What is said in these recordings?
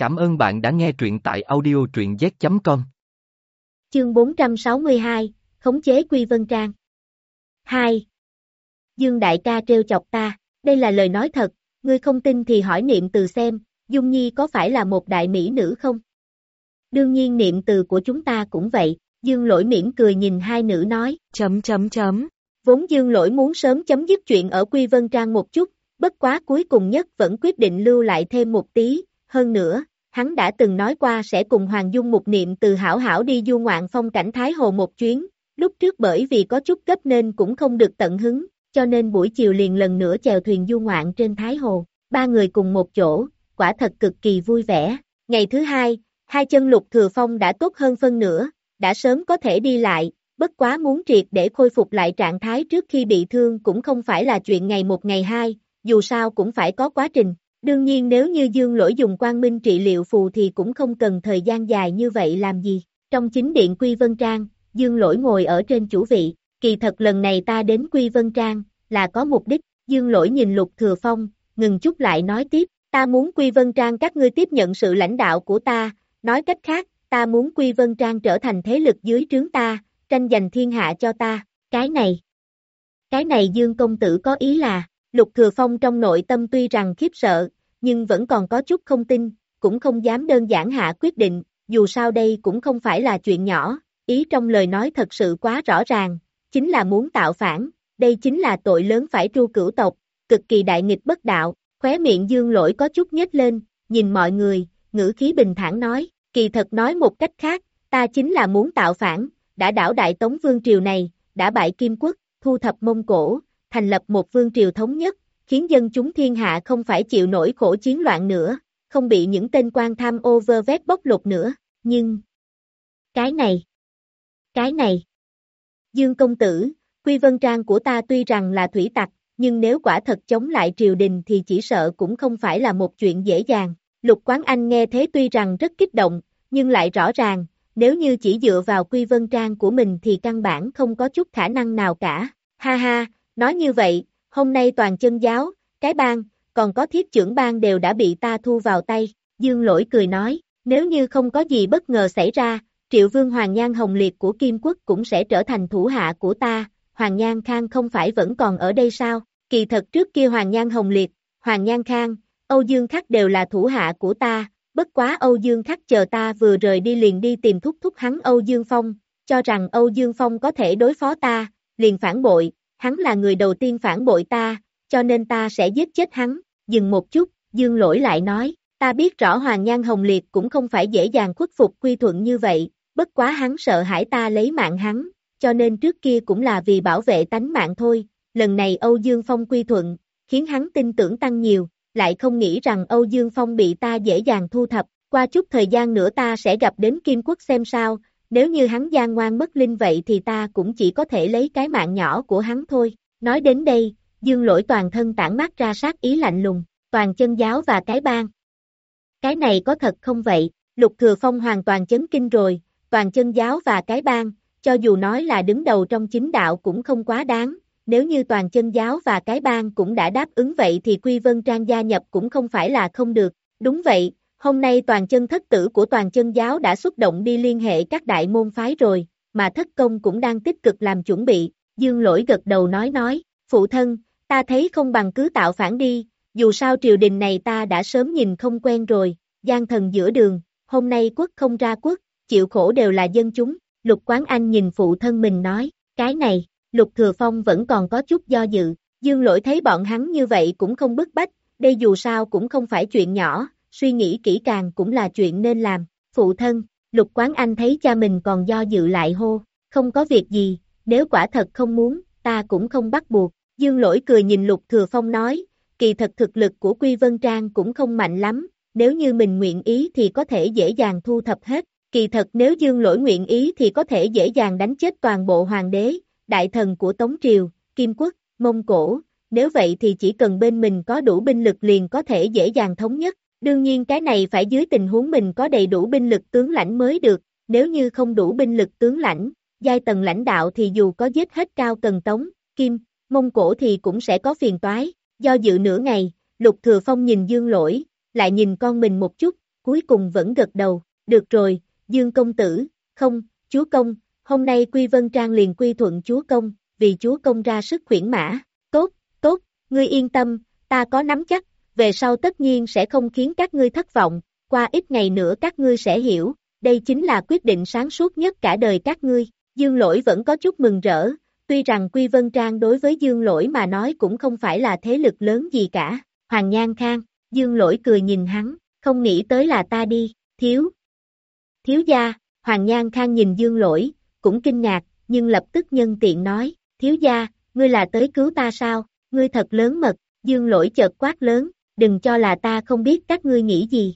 Cảm ơn bạn đã nghe truyện tại audio truyện z.com. Chương 462, Khống chế Quy Vân Trang 2. Dương đại ca trêu chọc ta, đây là lời nói thật, ngươi không tin thì hỏi niệm từ xem, Dung Nhi có phải là một đại mỹ nữ không? Đương nhiên niệm từ của chúng ta cũng vậy, Dương lỗi mỉm cười nhìn hai nữ nói, chấm chấm chấm. Vốn Dương lỗi muốn sớm chấm dứt chuyện ở Quy Vân Trang một chút, bất quá cuối cùng nhất vẫn quyết định lưu lại thêm một tí, hơn nữa, hắn đã từng nói qua sẽ cùng Hoàng Dung một niệm từ hảo hảo đi du ngoạn phong cảnh Thái Hồ một chuyến, lúc trước bởi vì có chút gấp nên cũng không được tận hứng, cho nên buổi chiều liền lần nữa chèo thuyền du ngoạn trên Thái Hồ, ba người cùng một chỗ, quả thật cực kỳ vui vẻ. Ngày thứ hai, hai chân lục thừa phong đã tốt hơn phân nửa, đã sớm có thể đi lại, bất quá muốn triệt để khôi phục lại trạng thái trước khi bị thương cũng không phải là chuyện ngày một ngày hai, dù sao cũng phải có quá trình. Đương nhiên nếu như dương lỗi dùng quang minh trị liệu phù thì cũng không cần thời gian dài như vậy làm gì. Trong chính điện Quy Vân Trang, dương lỗi ngồi ở trên chủ vị, kỳ thật lần này ta đến Quy Vân Trang, là có mục đích, dương lỗi nhìn lục thừa phong, ngừng chút lại nói tiếp, ta muốn Quy Vân Trang các ngươi tiếp nhận sự lãnh đạo của ta, nói cách khác, ta muốn Quy Vân Trang trở thành thế lực dưới trướng ta, tranh giành thiên hạ cho ta, cái này. Cái này Dương Công Tử có ý là, Lục Thừa Phong trong nội tâm tuy rằng khiếp sợ, nhưng vẫn còn có chút không tin, cũng không dám đơn giản hạ quyết định, dù sao đây cũng không phải là chuyện nhỏ, ý trong lời nói thật sự quá rõ ràng, chính là muốn tạo phản, đây chính là tội lớn phải tru cửu tộc, cực kỳ đại nghịch bất đạo, khóe miệng dương lỗi có chút nhếch lên, nhìn mọi người, ngữ khí bình thản nói, kỳ thật nói một cách khác, ta chính là muốn tạo phản, đã đảo đại tống vương triều này, đã bại kim quốc, thu thập mông cổ, thành lập một vương triều thống nhất, khiến dân chúng thiên hạ không phải chịu nổi khổ chiến loạn nữa, không bị những tên quan tham ô vơ vét bóc lột nữa, nhưng... Cái này... Cái này... Dương công tử, quy vân trang của ta tuy rằng là thủy tặc, nhưng nếu quả thật chống lại triều đình thì chỉ sợ cũng không phải là một chuyện dễ dàng. Lục Quán Anh nghe thế tuy rằng rất kích động, nhưng lại rõ ràng, nếu như chỉ dựa vào quy vân trang của mình thì căn bản không có chút khả năng nào cả. Ha ha, nói như vậy, hôm nay toàn chân giáo, cái bang, còn có thiết trưởng bang đều đã bị ta thu vào tay. Dương lỗi cười nói, nếu như không có gì bất ngờ xảy ra, triệu vương Hoàng Nhan Hồng Liệt của Kim Quốc cũng sẽ trở thành thủ hạ của ta, Hoàng Nhan Khang không phải vẫn còn ở đây sao? Kỳ thật trước kia Hoàng Nhan Hồng Liệt, Hoàng Nhan Khang, Âu Dương Khắc đều là thủ hạ của ta, bất quá Âu Dương Khắc chờ ta vừa rời đi liền đi tìm thúc thúc hắn Âu Dương Phong, cho rằng Âu Dương Phong có thể đối phó ta, liền phản bội, hắn là người đầu tiên phản bội ta, cho nên ta sẽ giết chết hắn, dừng một chút, Dương lỗi lại nói, ta biết rõ Hoàng Nhan Hồng Liệt cũng không phải dễ dàng khuất phục quy thuận như vậy, bất quá hắn sợ hãi ta lấy mạng hắn, cho nên trước kia cũng là vì bảo vệ tánh mạng thôi, lần này Âu Dương Phong quy thuận, khiến hắn tin tưởng tăng nhiều, lại không nghĩ rằng Âu Dương Phong bị ta dễ dàng thu thập, qua chút thời gian nữa ta sẽ gặp đến Kim Quốc xem sao, nếu như hắn gian ngoan mất linh vậy thì ta cũng chỉ có thể lấy cái mạng nhỏ của hắn thôi. Nói đến đây, Dương lỗi toàn thân tản mát ra sát ý lạnh lùng, toàn chân giáo và cái bang. Cái này có thật không vậy? Lục Thừa Phong hoàn toàn chấn kinh rồi, toàn chân giáo và cái bang, cho dù nói là đứng đầu trong chính đạo cũng không quá đáng, nếu như toàn chân giáo và cái bang cũng đã đáp ứng vậy thì Quy Vân Trang gia nhập cũng không phải là không được. Đúng vậy, hôm nay toàn chân thất tử của toàn chân giáo đã xuất động đi liên hệ các đại môn phái rồi, mà thất công cũng đang tích cực làm chuẩn bị. Dương lỗi gật đầu nói nói, phụ thân, ta thấy không bằng cứ tạo phản đi, dù sao triều đình này ta đã sớm nhìn không quen rồi, gian thần giữa đường, hôm nay quốc không ra quốc, chịu khổ đều là dân chúng, lục quán anh nhìn phụ thân mình nói, cái này, Lục Thừa Phong vẫn còn có chút do dự, Dương Lỗi thấy bọn hắn như vậy cũng không bức bách, đây dù sao cũng không phải chuyện nhỏ, suy nghĩ kỹ càng cũng là chuyện nên làm. Phụ thân, Lục Quán Anh thấy cha mình còn do dự lại hô, không có việc gì, nếu quả thật không muốn, ta cũng không bắt buộc. Dương Lỗi cười nhìn Lục Thừa Phong nói, kỳ thật thực lực của Quy Vân Trang cũng không mạnh lắm, nếu như mình nguyện ý thì có thể dễ dàng thu thập hết. Kỳ thật nếu Dương Lỗi nguyện ý thì có thể dễ dàng đánh chết toàn bộ hoàng đế, đại thần của Tống Triều, Kim Quốc, Mông Cổ, nếu vậy thì chỉ cần bên mình có đủ binh lực liền có thể dễ dàng thống nhất, đương nhiên cái này phải dưới tình huống mình có đầy đủ binh lực tướng lãnh mới được, nếu như không đủ binh lực tướng lãnh, giai tầng lãnh đạo thì dù có giết hết cao cần Tống, Kim, Mông Cổ thì cũng sẽ có phiền toái, do dự nửa ngày, Lục Thừa Phong nhìn Dương Lỗi, lại nhìn con mình một chút, cuối cùng vẫn gật đầu, được rồi, Dương công tử, không, chúa công, hôm nay Quy Vân Trang liền quy thuận chúa công, vì chúa công ra sức khuyển mã, tốt, tốt, ngươi yên tâm, ta có nắm chắc, về sau tất nhiên sẽ không khiến các ngươi thất vọng, qua ít ngày nữa các ngươi sẽ hiểu, đây chính là quyết định sáng suốt nhất cả đời các ngươi, Dương Lỗi vẫn có chút mừng rỡ, tuy rằng Quy Vân Trang đối với Dương Lỗi mà nói cũng không phải là thế lực lớn gì cả, Hoàng Nhan Khang, Dương Lỗi cười nhìn hắn, không nghĩ tới là ta đi, thiếu. Thiếu gia, Hoàng Nhan Khang nhìn Dương Lỗi, cũng kinh ngạc, nhưng lập tức nhân tiện nói, thiếu gia, ngươi là tới cứu ta sao, ngươi thật lớn mật, Dương Lỗi chợt quát lớn, đừng cho là ta không biết các ngươi nghĩ gì.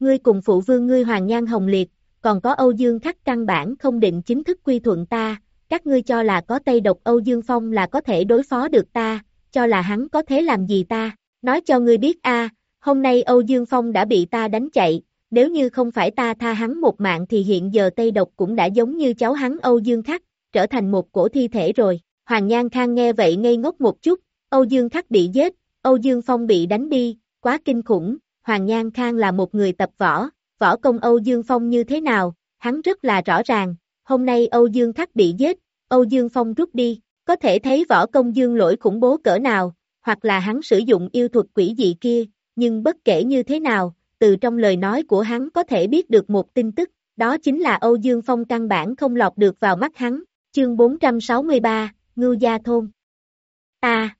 Ngươi cùng phụ vương ngươi Hoàng Nhan Hồng Liệt, còn có Âu Dương Khắc căn bản không định chính thức quy thuận ta, các ngươi cho là có Tây độc Âu Dương Phong là có thể đối phó được ta, cho là hắn có thể làm gì ta, nói cho ngươi biết a, hôm nay Âu Dương Phong đã bị ta đánh chạy, nếu như không phải ta tha hắn một mạng thì hiện giờ Tây độc cũng đã giống như cháu hắn Âu Dương Khắc, trở thành một cổ thi thể rồi, Hoàng Nhan Khang nghe vậy ngây ngốc một chút, Âu Dương Khắc bị giết, Âu Dương Phong bị đánh đi, quá kinh khủng, Hoàng Nhan Khang là một người tập võ, võ công Âu Dương Phong như thế nào, hắn rất là rõ ràng, hôm nay Âu Dương Khắc bị giết, Âu Dương Phong rút đi, có thể thấy võ công Dương lỗi khủng bố cỡ nào, hoặc là hắn sử dụng yêu thuật quỷ dị kia, nhưng bất kể như thế nào, từ trong lời nói của hắn có thể biết được một tin tức, đó chính là Âu Dương Phong căn bản không lọt được vào mắt hắn, chương 463, Ngưu Gia Thôn. Ta,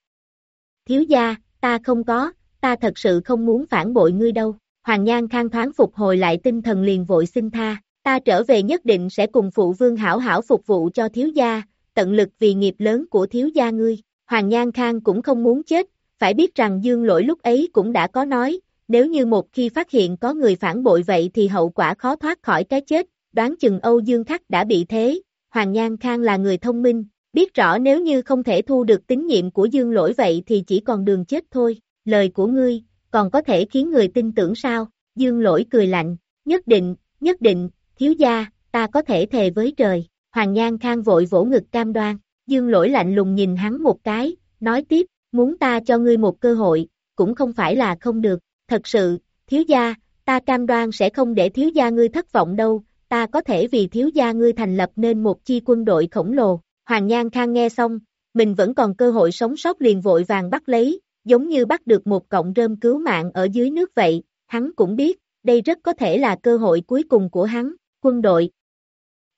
thiếu gia, ta không có, ta thật sự không muốn phản bội ngươi đâu. Hoàng Nhan khang thoáng phục hồi lại tinh thần liền vội xin tha, ta trở về nhất định sẽ cùng phụ vương hảo hảo phục vụ cho thiếu gia, tận lực vì nghiệp lớn của thiếu gia ngươi. Hoàng Nhan Khang cũng không muốn chết, phải biết rằng Dương Lỗi lúc ấy cũng đã có nói, nếu như một khi phát hiện có người phản bội vậy thì hậu quả khó thoát khỏi cái chết, đoán chừng Âu Dương Khắc đã bị thế. Hoàng Nhan Khang là người thông minh, biết rõ nếu như không thể thu được tín nhiệm của Dương Lỗi vậy thì chỉ còn đường chết thôi lời của ngươi, còn có thể khiến người tin tưởng sao? Dương lỗi cười lạnh, nhất định, nhất định, thiếu gia, ta có thể thề với trời. Hoàng Nhan Khang vội vỗ ngực cam đoan, dương lỗi lạnh lùng nhìn hắn một cái, nói tiếp, muốn ta cho ngươi một cơ hội, cũng không phải là không được, thật sự, thiếu gia, ta cam đoan sẽ không để thiếu gia ngươi thất vọng đâu, ta có thể vì thiếu gia ngươi thành lập nên một chi quân đội khổng lồ. Hoàng Nhan Khang nghe xong, mình vẫn còn cơ hội sống sót liền vội vàng bắt lấy, giống như bắt được một cọng rơm cứu mạng ở dưới nước vậy, hắn cũng biết, đây rất có thể là cơ hội cuối cùng của hắn, quân đội.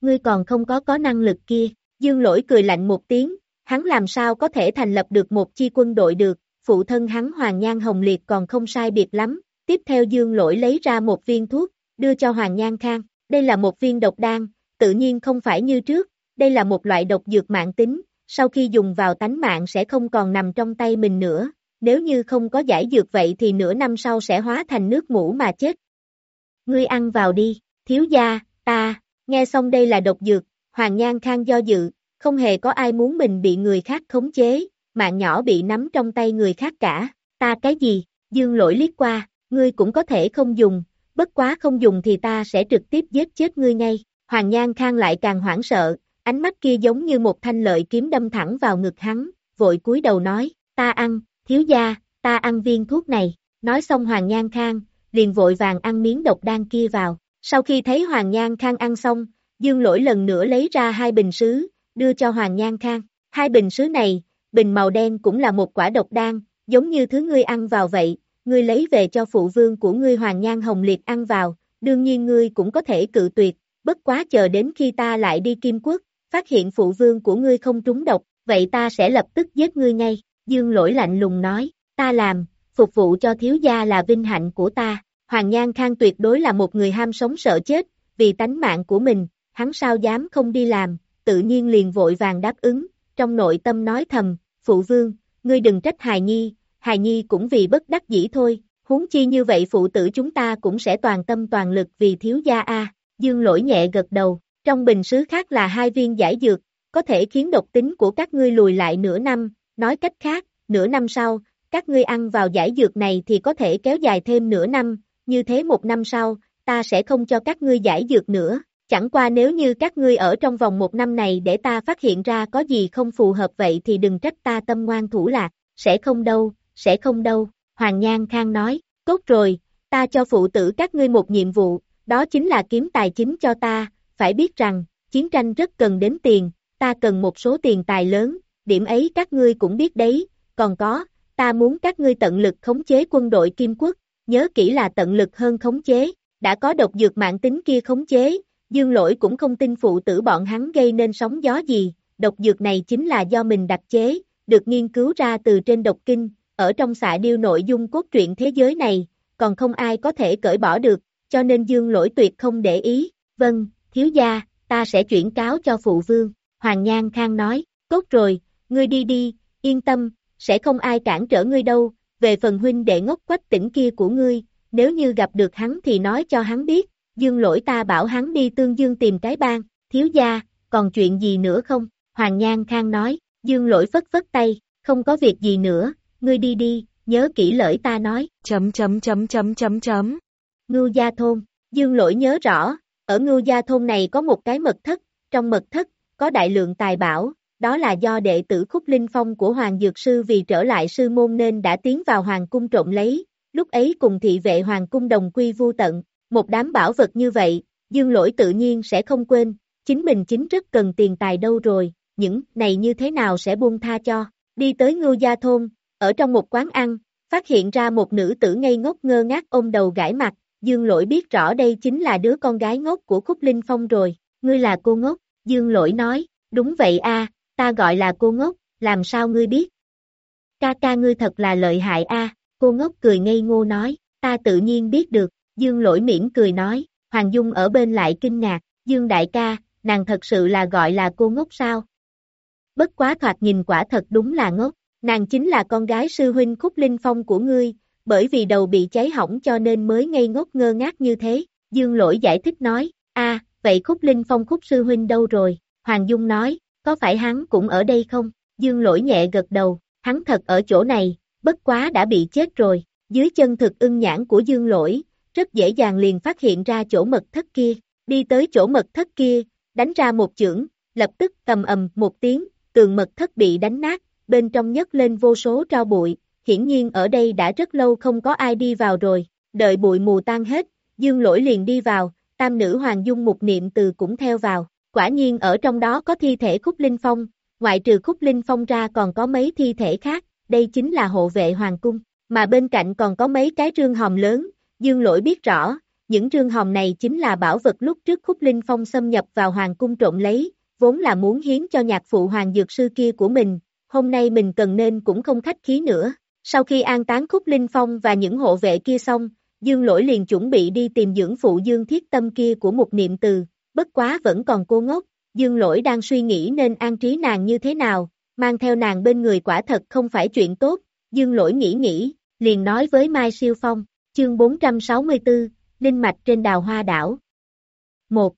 Ngươi còn không có có năng lực kia, dương lỗi cười lạnh một tiếng, hắn làm sao có thể thành lập được một chi quân đội được, phụ thân hắn Hoàng Nhan Hồng Liệt còn không sai biệt lắm, tiếp theo dương lỗi lấy ra một viên thuốc, đưa cho Hoàng Nhan Khang, đây là một viên độc đan, tự nhiên không phải như trước, đây là một loại độc dược mạng tính, sau khi dùng vào tánh mạng sẽ không còn nằm trong tay mình nữa, nếu như không có giải dược vậy thì nửa năm sau sẽ hóa thành nước mũ mà chết. Ngươi ăn vào đi, thiếu gia, ta, nghe xong đây là độc dược, Hoàng Nhan Khang do dự, không hề có ai muốn mình bị người khác khống chế, mạng nhỏ bị nắm trong tay người khác cả, ta cái gì, dương lỗi liếc qua, ngươi cũng có thể không dùng, bất quá không dùng thì ta sẽ trực tiếp giết chết ngươi ngay, Hoàng Nhan Khang lại càng hoảng sợ, ánh mắt kia giống như một thanh lợi kiếm đâm thẳng vào ngực hắn, vội cúi đầu nói, ta ăn, thiếu gia, ta ăn viên thuốc này, nói xong Hoàng Nhan Khang, liền vội vàng ăn miếng độc đan kia vào, sau khi thấy Hoàng Nhan Khang ăn xong, Dương Lỗi lần nữa lấy ra hai bình sứ, đưa cho Hoàng Nhan Khang, hai bình sứ này, bình màu đen cũng là một quả độc đan, giống như thứ ngươi ăn vào vậy, ngươi lấy về cho phụ vương của ngươi Hoàng Nhan Hồng Liệt ăn vào, đương nhiên ngươi cũng có thể cự tuyệt, bất quá chờ đến khi ta lại đi Kim Quốc, phát hiện phụ vương của ngươi không trúng độc, vậy ta sẽ lập tức giết ngươi ngay. Dương lỗi lạnh lùng nói, ta làm, phục vụ cho thiếu gia là vinh hạnh của ta. Hoàng Nhan Khang tuyệt đối là một người ham sống sợ chết, vì tánh mạng của mình, hắn sao dám không đi làm, tự nhiên liền vội vàng đáp ứng, trong nội tâm nói thầm, phụ vương, ngươi đừng trách hài nhi, hài nhi cũng vì bất đắc dĩ thôi, huống chi như vậy phụ tử chúng ta cũng sẽ toàn tâm toàn lực vì thiếu gia A, dương lỗi nhẹ gật đầu, trong bình sứ khác là hai viên giải dược, có thể khiến độc tính của các ngươi lùi lại nửa năm, Nói cách khác, nửa năm sau, các ngươi ăn vào giải dược này thì có thể kéo dài thêm nửa năm, như thế một năm sau, ta sẽ không cho các ngươi giải dược nữa. Chẳng qua nếu như các ngươi ở trong vòng một năm này để ta phát hiện ra có gì không phù hợp vậy thì đừng trách ta tâm ngoan thủ lạc, sẽ không đâu, sẽ không đâu, Hoàng Nhan Khang nói, tốt rồi, ta cho phụ tử các ngươi một nhiệm vụ, đó chính là kiếm tài chính cho ta, phải biết rằng, chiến tranh rất cần đến tiền, ta cần một số tiền tài lớn, điểm ấy các ngươi cũng biết đấy, còn có, ta muốn các ngươi tận lực khống chế quân đội Kim Quốc, nhớ kỹ là tận lực hơn khống chế, đã có độc dược mạng tính kia khống chế, dương lỗi cũng không tin phụ tử bọn hắn gây nên sóng gió gì, độc dược này chính là do mình đặc chế, được nghiên cứu ra từ trên độc kinh, ở trong xạ điêu nội dung cốt truyện thế giới này, còn không ai có thể cởi bỏ được, cho nên dương lỗi tuyệt không để ý, vâng, thiếu gia, ta sẽ chuyển cáo cho phụ vương, Hoàng Nhan Khang nói, tốt rồi, ngươi đi đi, yên tâm, sẽ không ai cản trở ngươi đâu, về phần huynh đệ ngốc quách tỉnh kia của ngươi, nếu như gặp được hắn thì nói cho hắn biết, dương lỗi ta bảo hắn đi tương dương tìm cái bang, thiếu gia, còn chuyện gì nữa không? Hoàng Nhan Khang nói, dương lỗi phất phất tay, không có việc gì nữa, ngươi đi đi, nhớ kỹ lời ta nói, chấm chấm chấm chấm chấm chấm. Ngưu Gia Thôn, dương lỗi nhớ rõ, ở Ngưu Gia Thôn này có một cái mật thất, trong mật thất, có đại lượng tài bảo, đó là do đệ tử Khúc Linh Phong của Hoàng Dược Sư vì trở lại sư môn nên đã tiến vào Hoàng Cung trộm lấy, lúc ấy cùng thị vệ Hoàng Cung đồng quy vu tận, một đám bảo vật như vậy, dương lỗi tự nhiên sẽ không quên, chính mình chính rất cần tiền tài đâu rồi, những này như thế nào sẽ buông tha cho, đi tới ngưu gia thôn, ở trong một quán ăn, phát hiện ra một nữ tử ngây ngốc ngơ ngác ôm đầu gãi mặt, dương lỗi biết rõ đây chính là đứa con gái ngốc của Khúc Linh Phong rồi, ngươi là cô ngốc, dương lỗi nói, đúng vậy a ta gọi là cô ngốc, làm sao ngươi biết? Ca ca ngươi thật là lợi hại a cô ngốc cười ngây ngô nói, ta tự nhiên biết được, dương lỗi mỉm cười nói, Hoàng Dung ở bên lại kinh ngạc, dương đại ca, nàng thật sự là gọi là cô ngốc sao? Bất quá thoạt nhìn quả thật đúng là ngốc, nàng chính là con gái sư huynh khúc linh phong của ngươi, bởi vì đầu bị cháy hỏng cho nên mới ngây ngốc ngơ ngác như thế, dương lỗi giải thích nói, a vậy khúc linh phong khúc sư huynh đâu rồi? Hoàng Dung nói, có phải hắn cũng ở đây không? Dương lỗi nhẹ gật đầu, hắn thật ở chỗ này, bất quá đã bị chết rồi, dưới chân thực ưng nhãn của dương lỗi, rất dễ dàng liền phát hiện ra chỗ mật thất kia, đi tới chỗ mật thất kia, đánh ra một chưởng, lập tức tầm ầm một tiếng, tường mật thất bị đánh nát, bên trong nhấc lên vô số tro bụi, hiển nhiên ở đây đã rất lâu không có ai đi vào rồi, đợi bụi mù tan hết, dương lỗi liền đi vào, tam nữ hoàng dung một niệm từ cũng theo vào, quả nhiên ở trong đó có thi thể khúc linh phong, ngoại trừ khúc linh phong ra còn có mấy thi thể khác, đây chính là hộ vệ hoàng cung, mà bên cạnh còn có mấy cái trương hòm lớn, dương lỗi biết rõ, những trương hòm này chính là bảo vật lúc trước khúc linh phong xâm nhập vào hoàng cung trộm lấy, vốn là muốn hiến cho nhạc phụ hoàng dược sư kia của mình, hôm nay mình cần nên cũng không khách khí nữa. Sau khi an táng khúc linh phong và những hộ vệ kia xong, dương lỗi liền chuẩn bị đi tìm dưỡng phụ dương thiết tâm kia của một niệm từ, bất quá vẫn còn cô ngốc, dương lỗi đang suy nghĩ nên an trí nàng như thế nào, mang theo nàng bên người quả thật không phải chuyện tốt, dương lỗi nghĩ nghĩ, liền nói với Mai Siêu Phong, chương 464, Linh mạch trên đào hoa đảo. 1.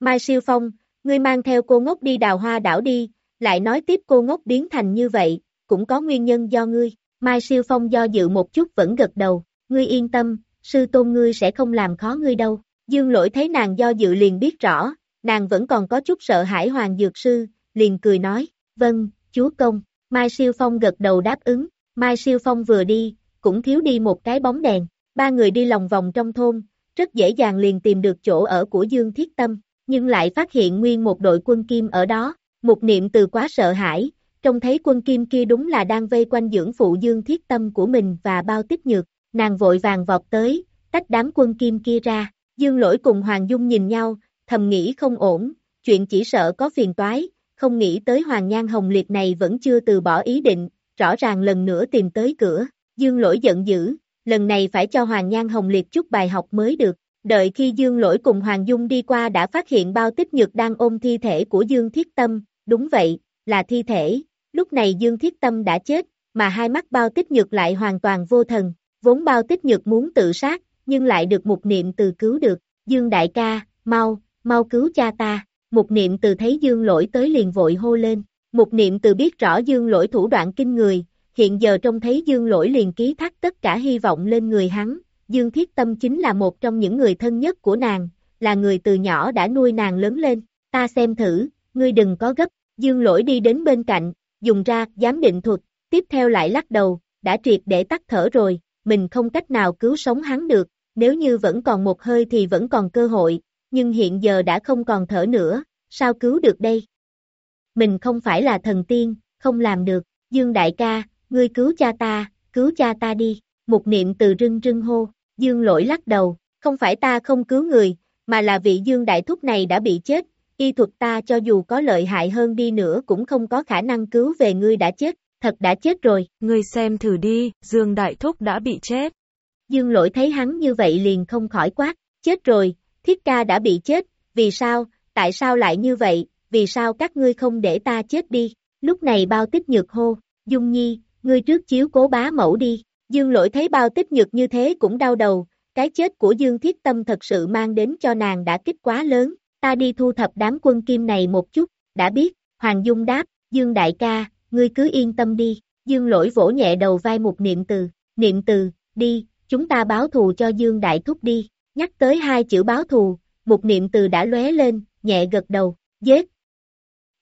Mai Siêu Phong, ngươi mang theo cô ngốc đi đào hoa đảo đi, lại nói tiếp cô ngốc biến thành như vậy, cũng có nguyên nhân do ngươi. Mai Siêu Phong do dự một chút vẫn gật đầu, ngươi yên tâm, sư tôn ngươi sẽ không làm khó ngươi đâu. Dương lỗi thấy nàng do dự liền biết rõ, nàng vẫn còn có chút sợ hãi hoàng dược sư, liền cười nói, vâng, chúa công, Mai Siêu Phong gật đầu đáp ứng, Mai Siêu Phong vừa đi, cũng thiếu đi một cái bóng đèn, ba người đi lòng vòng trong thôn, rất dễ dàng liền tìm được chỗ ở của Dương Thiết Tâm, nhưng lại phát hiện nguyên một đội quân kim ở đó, một niệm từ quá sợ hãi, trông thấy quân kim kia đúng là đang vây quanh dưỡng phụ Dương Thiết Tâm của mình và bao tích nhược, nàng vội vàng vọt tới, tách đám quân kim kia ra, Dương Lỗi cùng Hoàng Dung nhìn nhau, thầm nghĩ không ổn, chuyện chỉ sợ có phiền toái, không nghĩ tới Hoàng Nhan Hồng Liệt này vẫn chưa từ bỏ ý định, rõ ràng lần nữa tìm tới cửa, Dương Lỗi giận dữ, lần này phải cho Hoàng Nhan Hồng Liệt chút bài học mới được, đợi khi Dương Lỗi cùng Hoàng Dung đi qua đã phát hiện bao tích nhược đang ôm thi thể của Dương Thiết Tâm, đúng vậy, là thi thể, lúc này Dương Thiết Tâm đã chết, mà hai mắt bao tích nhược lại hoàn toàn vô thần, vốn bao tích nhược muốn tự sát, nhưng lại được một niệm từ cứu được, Dương Đại ca, mau, mau cứu cha ta, một niệm từ thấy Dương Lỗi tới liền vội hô lên, một niệm từ biết rõ Dương Lỗi thủ đoạn kinh người, hiện giờ trông thấy Dương Lỗi liền ký thác tất cả hy vọng lên người hắn, Dương Thiết Tâm chính là một trong những người thân nhất của nàng, là người từ nhỏ đã nuôi nàng lớn lên, ta xem thử, ngươi đừng có gấp, Dương Lỗi đi đến bên cạnh, dùng ra, giám định thuật, tiếp theo lại lắc đầu, đã triệt để tắt thở rồi, mình không cách nào cứu sống hắn được, nếu như vẫn còn một hơi thì vẫn còn cơ hội, nhưng hiện giờ đã không còn thở nữa, sao cứu được đây? Mình không phải là thần tiên, không làm được, Dương đại ca, ngươi cứu cha ta, cứu cha ta đi, một niệm từ rưng rưng hô, Dương lỗi lắc đầu, không phải ta không cứu người, mà là vị Dương đại thúc này đã bị chết, y thuật ta cho dù có lợi hại hơn đi nữa cũng không có khả năng cứu về ngươi đã chết, thật đã chết rồi. Ngươi xem thử đi, Dương Đại Thúc đã bị chết. Dương lỗi thấy hắn như vậy liền không khỏi quát, chết rồi, thiết ca đã bị chết, vì sao, tại sao lại như vậy, vì sao các ngươi không để ta chết đi, lúc này bao tích nhược hô, Dung Nhi, ngươi trước chiếu cố bá mẫu đi, Dương lỗi thấy bao tích nhược như thế cũng đau đầu, cái chết của Dương Thiết Tâm thật sự mang đến cho nàng đã kích quá lớn, ta đi thu thập đám quân kim này một chút, đã biết, Hoàng Dung đáp, Dương đại ca, ngươi cứ yên tâm đi, Dương lỗi vỗ nhẹ đầu vai một niệm từ, niệm từ, đi, chúng ta báo thù cho Dương đại thúc đi, nhắc tới hai chữ báo thù, một niệm từ đã lóe lên, nhẹ gật đầu, giết,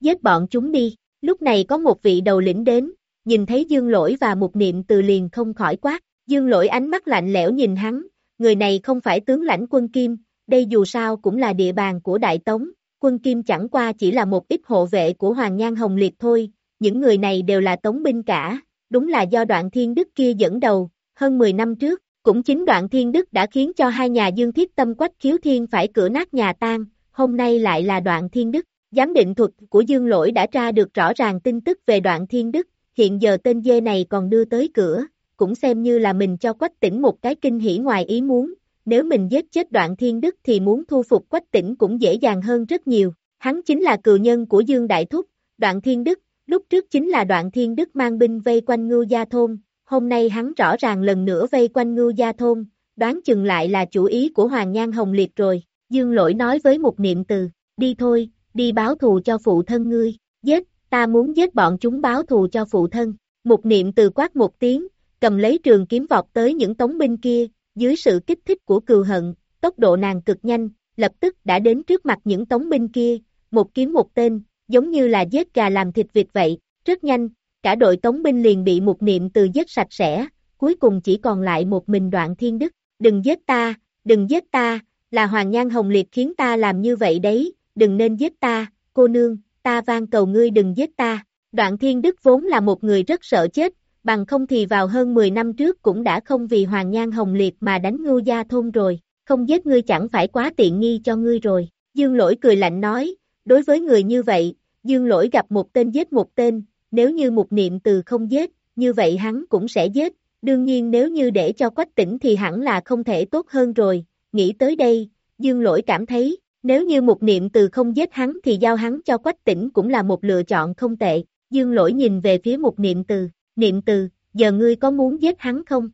giết bọn chúng đi, lúc này có một vị đầu lĩnh đến, nhìn thấy Dương lỗi và một niệm từ liền không khỏi quát, Dương lỗi ánh mắt lạnh lẽo nhìn hắn, người này không phải tướng lãnh quân Kim, đây dù sao cũng là địa bàn của Đại Tống, quân Kim chẳng qua chỉ là một ít hộ vệ của Hoàng Nhan Hồng Liệt thôi, những người này đều là Tống binh cả, đúng là do đoạn thiên đức kia dẫn đầu, hơn 10 năm trước, cũng chính đoạn thiên đức đã khiến cho hai nhà dương thiết tâm quách khiếu thiên phải cửa nát nhà tan, hôm nay lại là đoạn thiên đức. Giám định thuật của dương lỗi đã tra được rõ ràng tin tức về đoạn thiên đức, hiện giờ tên dê này còn đưa tới cửa, cũng xem như là mình cho quách tỉnh một cái kinh hỉ ngoài ý muốn, nếu mình giết chết đoạn thiên đức thì muốn thu phục quách tỉnh cũng dễ dàng hơn rất nhiều, hắn chính là cựu nhân của Dương Đại Thúc, đoạn thiên đức, lúc trước chính là đoạn thiên đức mang binh vây quanh ngưu gia thôn, hôm nay hắn rõ ràng lần nữa vây quanh ngưu gia thôn, đoán chừng lại là chủ ý của Hoàng Nhan Hồng Liệt rồi, Dương Lỗi nói với một niệm từ, đi thôi, đi báo thù cho phụ thân ngươi, giết, ta muốn giết bọn chúng báo thù cho phụ thân, một niệm từ quát một tiếng, cầm lấy trường kiếm vọt tới những tống binh kia, dưới sự kích thích của cừu hận, tốc độ nàng cực nhanh, lập tức đã đến trước mặt những tống binh kia, một kiếm một tên, giống như là giết gà làm thịt vịt vậy, rất nhanh, cả đội tống binh liền bị một niệm từ giết sạch sẽ, cuối cùng chỉ còn lại một mình đoạn thiên đức, đừng giết ta, đừng giết ta, là Hoàng Nhan Hồng Liệt khiến ta làm như vậy đấy, đừng nên giết ta, cô nương, ta van cầu ngươi đừng giết ta, đoạn thiên đức vốn là một người rất sợ chết, bằng không thì vào hơn 10 năm trước cũng đã không vì Hoàng Nhan Hồng Liệt mà đánh ngưu gia thôn rồi, không giết ngươi chẳng phải quá tiện nghi cho ngươi rồi, dương lỗi cười lạnh nói, đối với người như vậy, dương lỗi gặp một tên giết một tên, nếu như một niệm từ không giết, như vậy hắn cũng sẽ giết, đương nhiên nếu như để cho quách tỉnh thì hẳn là không thể tốt hơn rồi, nghĩ tới đây, dương lỗi cảm thấy, nếu như một niệm từ không giết hắn thì giao hắn cho quách tỉnh cũng là một lựa chọn không tệ, dương lỗi nhìn về phía một niệm từ, niệm từ, giờ ngươi có muốn giết hắn không?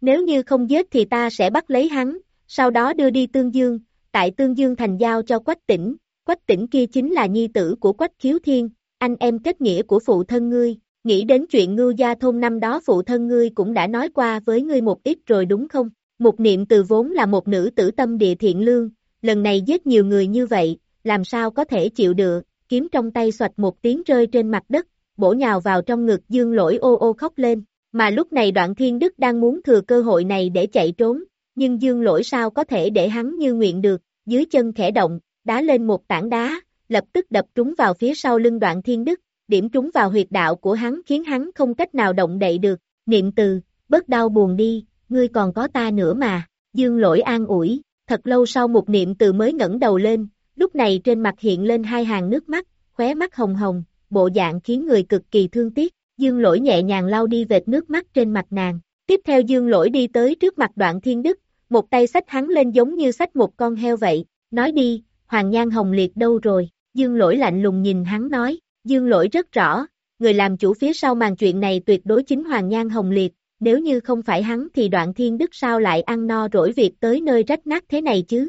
Nếu như không giết thì ta sẽ bắt lấy hắn, sau đó đưa đi Tương Dương, tại Tương Dương thành giao cho Quách Tỉnh, Quách Tỉnh kia chính là nhi tử của Quách Khiếu Thiên, anh em kết nghĩa của phụ thân ngươi, nghĩ đến chuyện ngưu gia thôn năm đó phụ thân ngươi cũng đã nói qua với ngươi một ít rồi đúng không? Một niệm từ vốn là một nữ tử tâm địa thiện lương, lần này giết nhiều người như vậy, làm sao có thể chịu được, kiếm trong tay xoạch một tiếng rơi trên mặt đất, bổ nhào vào trong ngực dương lỗi ô ô khóc lên, mà lúc này đoạn thiên đức đang muốn thừa cơ hội này để chạy trốn, nhưng dương lỗi sao có thể để hắn như nguyện được, dưới chân khẽ động, đá lên một tảng đá, lập tức đập trúng vào phía sau lưng đoạn thiên đức, điểm trúng vào huyệt đạo của hắn khiến hắn không cách nào động đậy được, niệm từ, bớt đau buồn đi, ngươi còn có ta nữa mà, dương lỗi an ủi, thật lâu sau một niệm từ mới ngẩng đầu lên, lúc này trên mặt hiện lên hai hàng nước mắt, khóe mắt hồng hồng, bộ dạng khiến người cực kỳ thương tiếc, dương lỗi nhẹ nhàng lau đi vệt nước mắt trên mặt nàng, tiếp theo dương lỗi đi tới trước mặt đoạn thiên đức, một tay sách hắn lên giống như sách một con heo vậy, nói đi, Hoàng Nhan Hồng Liệt đâu rồi, dương lỗi lạnh lùng nhìn hắn nói, dương lỗi rất rõ, người làm chủ phía sau màn chuyện này tuyệt đối chính Hoàng Nhan Hồng Liệt, nếu như không phải hắn thì đoạn thiên đức sao lại ăn no rỗi việc tới nơi rách nát thế này chứ?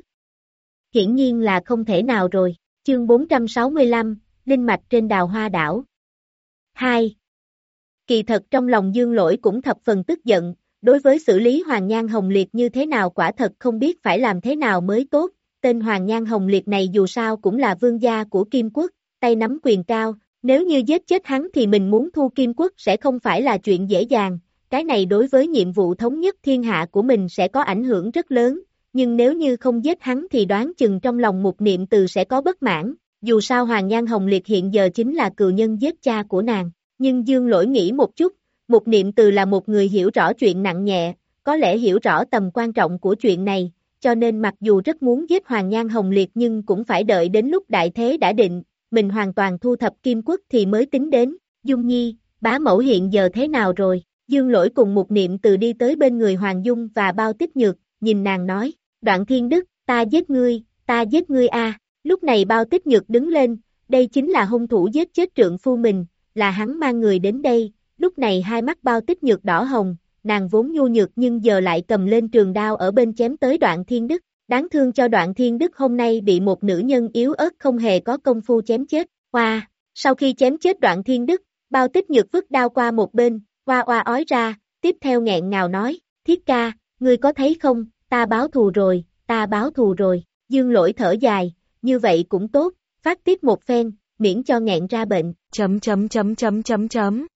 Hiển nhiên là không thể nào rồi, chương 465, Linh mạch trên đào hoa đảo. 2. Kỳ thật trong lòng dương lỗi cũng thập phần tức giận, đối với xử lý Hoàng Nhan Hồng Liệt như thế nào quả thật không biết phải làm thế nào mới tốt, tên Hoàng Nhan Hồng Liệt này dù sao cũng là vương gia của Kim Quốc, tay nắm quyền cao, nếu như giết chết hắn thì mình muốn thu Kim Quốc sẽ không phải là chuyện dễ dàng, cái này đối với nhiệm vụ thống nhất thiên hạ của mình sẽ có ảnh hưởng rất lớn, nhưng nếu như không giết hắn thì đoán chừng trong lòng một niệm từ sẽ có bất mãn, dù sao Hoàng Nhan Hồng Liệt hiện giờ chính là cựu nhân giết cha của nàng, nhưng Dương Lỗi nghĩ một chút, một niệm từ là một người hiểu rõ chuyện nặng nhẹ, có lẽ hiểu rõ tầm quan trọng của chuyện này, cho nên mặc dù rất muốn giết Hoàng Nhan Hồng Liệt nhưng cũng phải đợi đến lúc đại thế đã định, mình hoàn toàn thu thập kim quốc thì mới tính đến, Dung Nhi, bá mẫu hiện giờ thế nào rồi, Dương Lỗi cùng một niệm từ đi tới bên người Hoàng Dung và bao tích nhược, nhìn nàng nói, đoạn thiên đức, ta giết ngươi, ta giết ngươi a lúc này bao tích nhược đứng lên, đây chính là hung thủ giết chết trượng phu mình, là hắn mang người đến đây, lúc này hai mắt bao tích nhược đỏ hồng, nàng vốn nhu nhược nhưng giờ lại cầm lên trường đao ở bên chém tới đoạn thiên đức, đáng thương cho đoạn thiên đức hôm nay bị một nữ nhân yếu ớt không hề có công phu chém chết, hoa, sau khi chém chết đoạn thiên đức, bao tích nhược vứt đao qua một bên, hoa hoa ói ra, tiếp theo nghẹn ngào nói, thiết ca, ngươi có thấy không, ta báo thù rồi, ta báo thù rồi, dương lỗi thở dài, như vậy cũng tốt, phát tiết một phen, miễn cho nghẹn ra bệnh. Chấm chấm chấm chấm chấm chấm.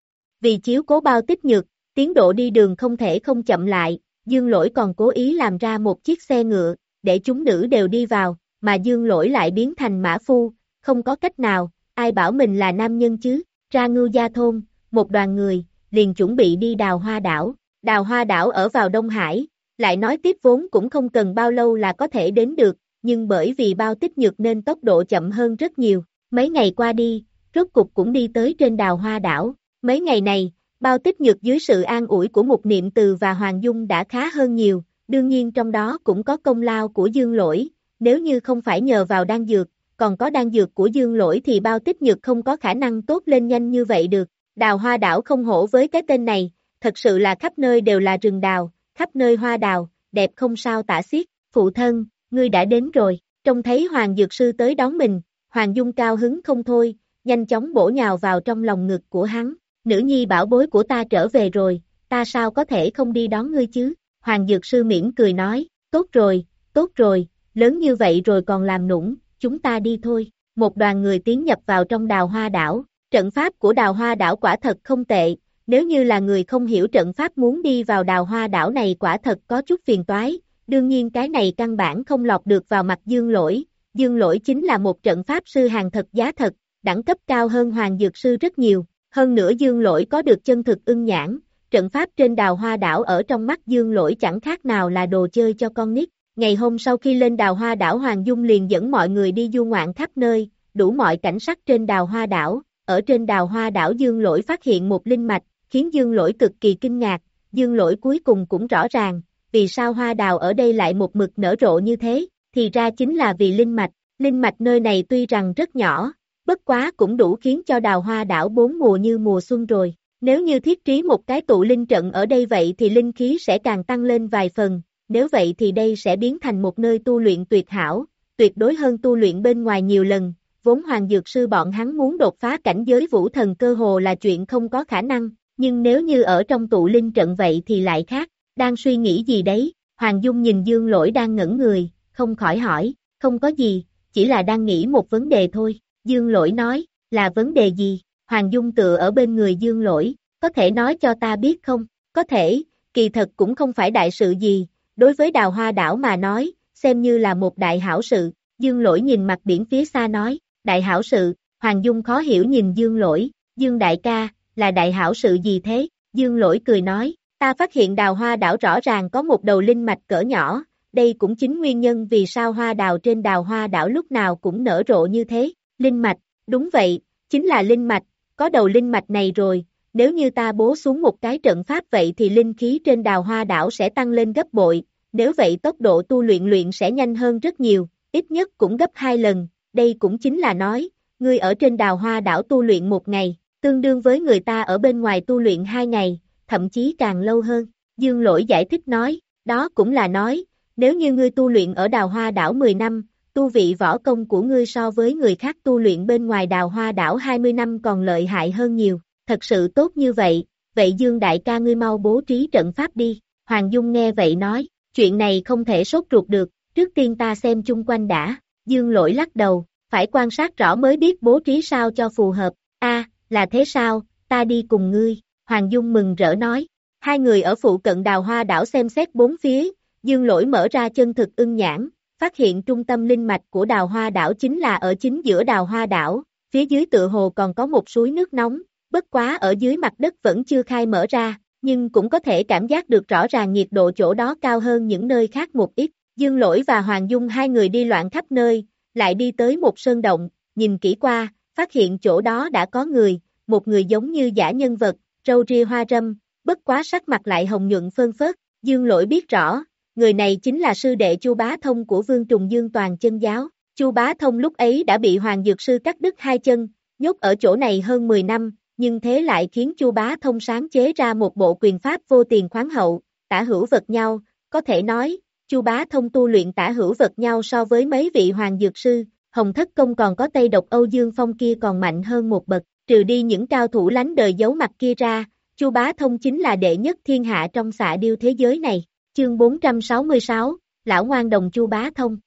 Vì chiếu cố bao tích nhược, tiến độ đi đường không thể không chậm lại, dương lỗi còn cố ý làm ra một chiếc xe ngựa, để chúng nữ đều đi vào, mà dương lỗi lại biến thành mã phu, không có cách nào, ai bảo mình là nam nhân chứ, ra ngưu gia thôn, một đoàn người, liền chuẩn bị đi đào hoa đảo, đào hoa đảo ở vào Đông Hải, lại nói tiếp vốn cũng không cần bao lâu là có thể đến được, nhưng bởi vì bao tích nhược nên tốc độ chậm hơn rất nhiều, mấy ngày qua đi, rốt cục cũng đi tới trên đào hoa đảo, mấy ngày này, bao tích nhược dưới sự an ủi của một niệm từ và Hoàng Dung đã khá hơn nhiều, đương nhiên trong đó cũng có công lao của dương lỗi, nếu như không phải nhờ vào đan dược, còn có đan dược của dương lỗi thì bao tích nhược không có khả năng tốt lên nhanh như vậy được, đào hoa đảo không hổ với cái tên này, thật sự là khắp nơi đều là rừng đào, khắp nơi hoa đào, đẹp không sao tả xiết, phụ thân, ngươi đã đến rồi, trông thấy Hoàng Dược Sư tới đón mình, Hoàng Dung cao hứng không thôi, nhanh chóng bổ nhào vào trong lòng ngực của hắn, nữ nhi bảo bối của ta trở về rồi, ta sao có thể không đi đón ngươi chứ, Hoàng Dược Sư miễn cười nói, tốt rồi, tốt rồi, lớn như vậy rồi còn làm nũng, chúng ta đi thôi, một đoàn người tiến nhập vào trong đào hoa đảo, trận pháp của đào hoa đảo quả thật không tệ, nếu như là người không hiểu trận pháp muốn đi vào đào hoa đảo này quả thật có chút phiền toái, đương nhiên cái này căn bản không lọt được vào mặt dương lỗi, dương lỗi chính là một trận pháp sư hàng thật giá thật, đẳng cấp cao hơn hoàng dược sư rất nhiều, hơn nữa dương lỗi có được chân thực ưng nhãn, trận pháp trên đào hoa đảo ở trong mắt dương lỗi chẳng khác nào là đồ chơi cho con nít. Ngày hôm sau khi lên đào hoa đảo Hoàng Dung liền dẫn mọi người đi du ngoạn khắp nơi, đủ mọi cảnh sắc trên đào hoa đảo, ở trên đào hoa đảo dương lỗi phát hiện một linh mạch, khiến dương lỗi cực kỳ kinh ngạc, dương lỗi cuối cùng cũng rõ ràng, vì sao hoa đào ở đây lại một mực nở rộ như thế, thì ra chính là vì linh mạch, linh mạch nơi này tuy rằng rất nhỏ, bất quá cũng đủ khiến cho đào hoa đảo bốn mùa như mùa xuân rồi. Nếu như thiết trí một cái tụ linh trận ở đây vậy thì linh khí sẽ càng tăng lên vài phần, nếu vậy thì đây sẽ biến thành một nơi tu luyện tuyệt hảo, tuyệt đối hơn tu luyện bên ngoài nhiều lần, vốn hoàng dược sư bọn hắn muốn đột phá cảnh giới vũ thần cơ hồ là chuyện không có khả năng, nhưng nếu như ở trong tụ linh trận vậy thì lại khác, đang suy nghĩ gì đấy, Hoàng Dung nhìn Dương Lỗi đang ngẩn người, không khỏi hỏi, không có gì, chỉ là đang nghĩ một vấn đề thôi, Dương Lỗi nói, là vấn đề gì, Hoàng Dung tựa ở bên người Dương Lỗi, có thể nói cho ta biết không, có thể, kỳ thật cũng không phải đại sự gì, đối với đào hoa đảo mà nói, xem như là một đại hảo sự, Dương Lỗi nhìn mặt biển phía xa nói, đại hảo sự, Hoàng Dung khó hiểu nhìn Dương Lỗi, Dương Đại ca, là đại hảo sự gì thế, Dương Lỗi cười nói, Ta phát hiện đào hoa đảo rõ ràng có một đầu linh mạch cỡ nhỏ, đây cũng chính nguyên nhân vì sao hoa đào trên đào hoa đảo lúc nào cũng nở rộ như thế. Linh mạch, đúng vậy, chính là linh mạch, có đầu linh mạch này rồi, nếu như ta bố xuống một cái trận pháp vậy thì linh khí trên đào hoa đảo sẽ tăng lên gấp bội, nếu vậy tốc độ tu luyện luyện sẽ nhanh hơn rất nhiều, ít nhất cũng gấp hai lần, đây cũng chính là nói, ngươi ở trên đào hoa đảo tu luyện một ngày, tương đương với người ta ở bên ngoài tu luyện hai ngày, thậm chí càng lâu hơn. Dương lỗi giải thích nói, đó cũng là nói, nếu như ngươi tu luyện ở đào hoa đảo 10 năm, tu vị võ công của ngươi so với người khác tu luyện bên ngoài đào hoa đảo 20 năm còn lợi hại hơn nhiều, thật sự tốt như vậy, vậy Dương đại ca ngươi mau bố trí trận pháp đi, Hoàng Dung nghe vậy nói, chuyện này không thể sốt ruột được, trước tiên ta xem chung quanh đã, Dương lỗi lắc đầu, phải quan sát rõ mới biết bố trí sao cho phù hợp, a là thế sao, ta đi cùng ngươi, Hoàng Dung mừng rỡ nói, Hai người ở phụ cận đào hoa đảo xem xét bốn phía, dương lỗi mở ra chân thực ưng nhãn, phát hiện trung tâm linh mạch của đào hoa đảo chính là ở chính giữa đào hoa đảo, phía dưới tựa hồ còn có một suối nước nóng, bất quá ở dưới mặt đất vẫn chưa khai mở ra, nhưng cũng có thể cảm giác được rõ ràng nhiệt độ chỗ đó cao hơn những nơi khác một ít. Dương Lỗi và Hoàng Dung hai người đi loạn khắp nơi, lại đi tới một sơn động, nhìn kỹ qua, phát hiện chỗ đó đã có người, một người giống như giả nhân vật, râu ria hoa râm, bất quá sắc mặt lại hồng nhuận phơn phớt, Dương Lỗi biết rõ, người này chính là sư đệ Chu Bá Thông của Vương Trùng Dương toàn chân giáo. Chu Bá Thông lúc ấy đã bị Hoàng Dược Sư cắt đứt hai chân, nhốt ở chỗ này hơn 10 năm, nhưng thế lại khiến Chu Bá Thông sáng chế ra một bộ quyền pháp vô tiền khoáng hậu, tả hữu vật nhau, có thể nói, Chu Bá Thông tu luyện tả hữu vật nhau so với mấy vị Hoàng Dược Sư, Hồng Thất Công còn có Tây Độc Âu Dương Phong kia còn mạnh hơn một bậc, trừ đi những cao thủ lánh đời giấu mặt kia ra, Chu Bá Thông chính là đệ nhất thiên hạ trong xạ điêu thế giới này. Chương 466, Lão ngoan đồng Chu Bá Thông.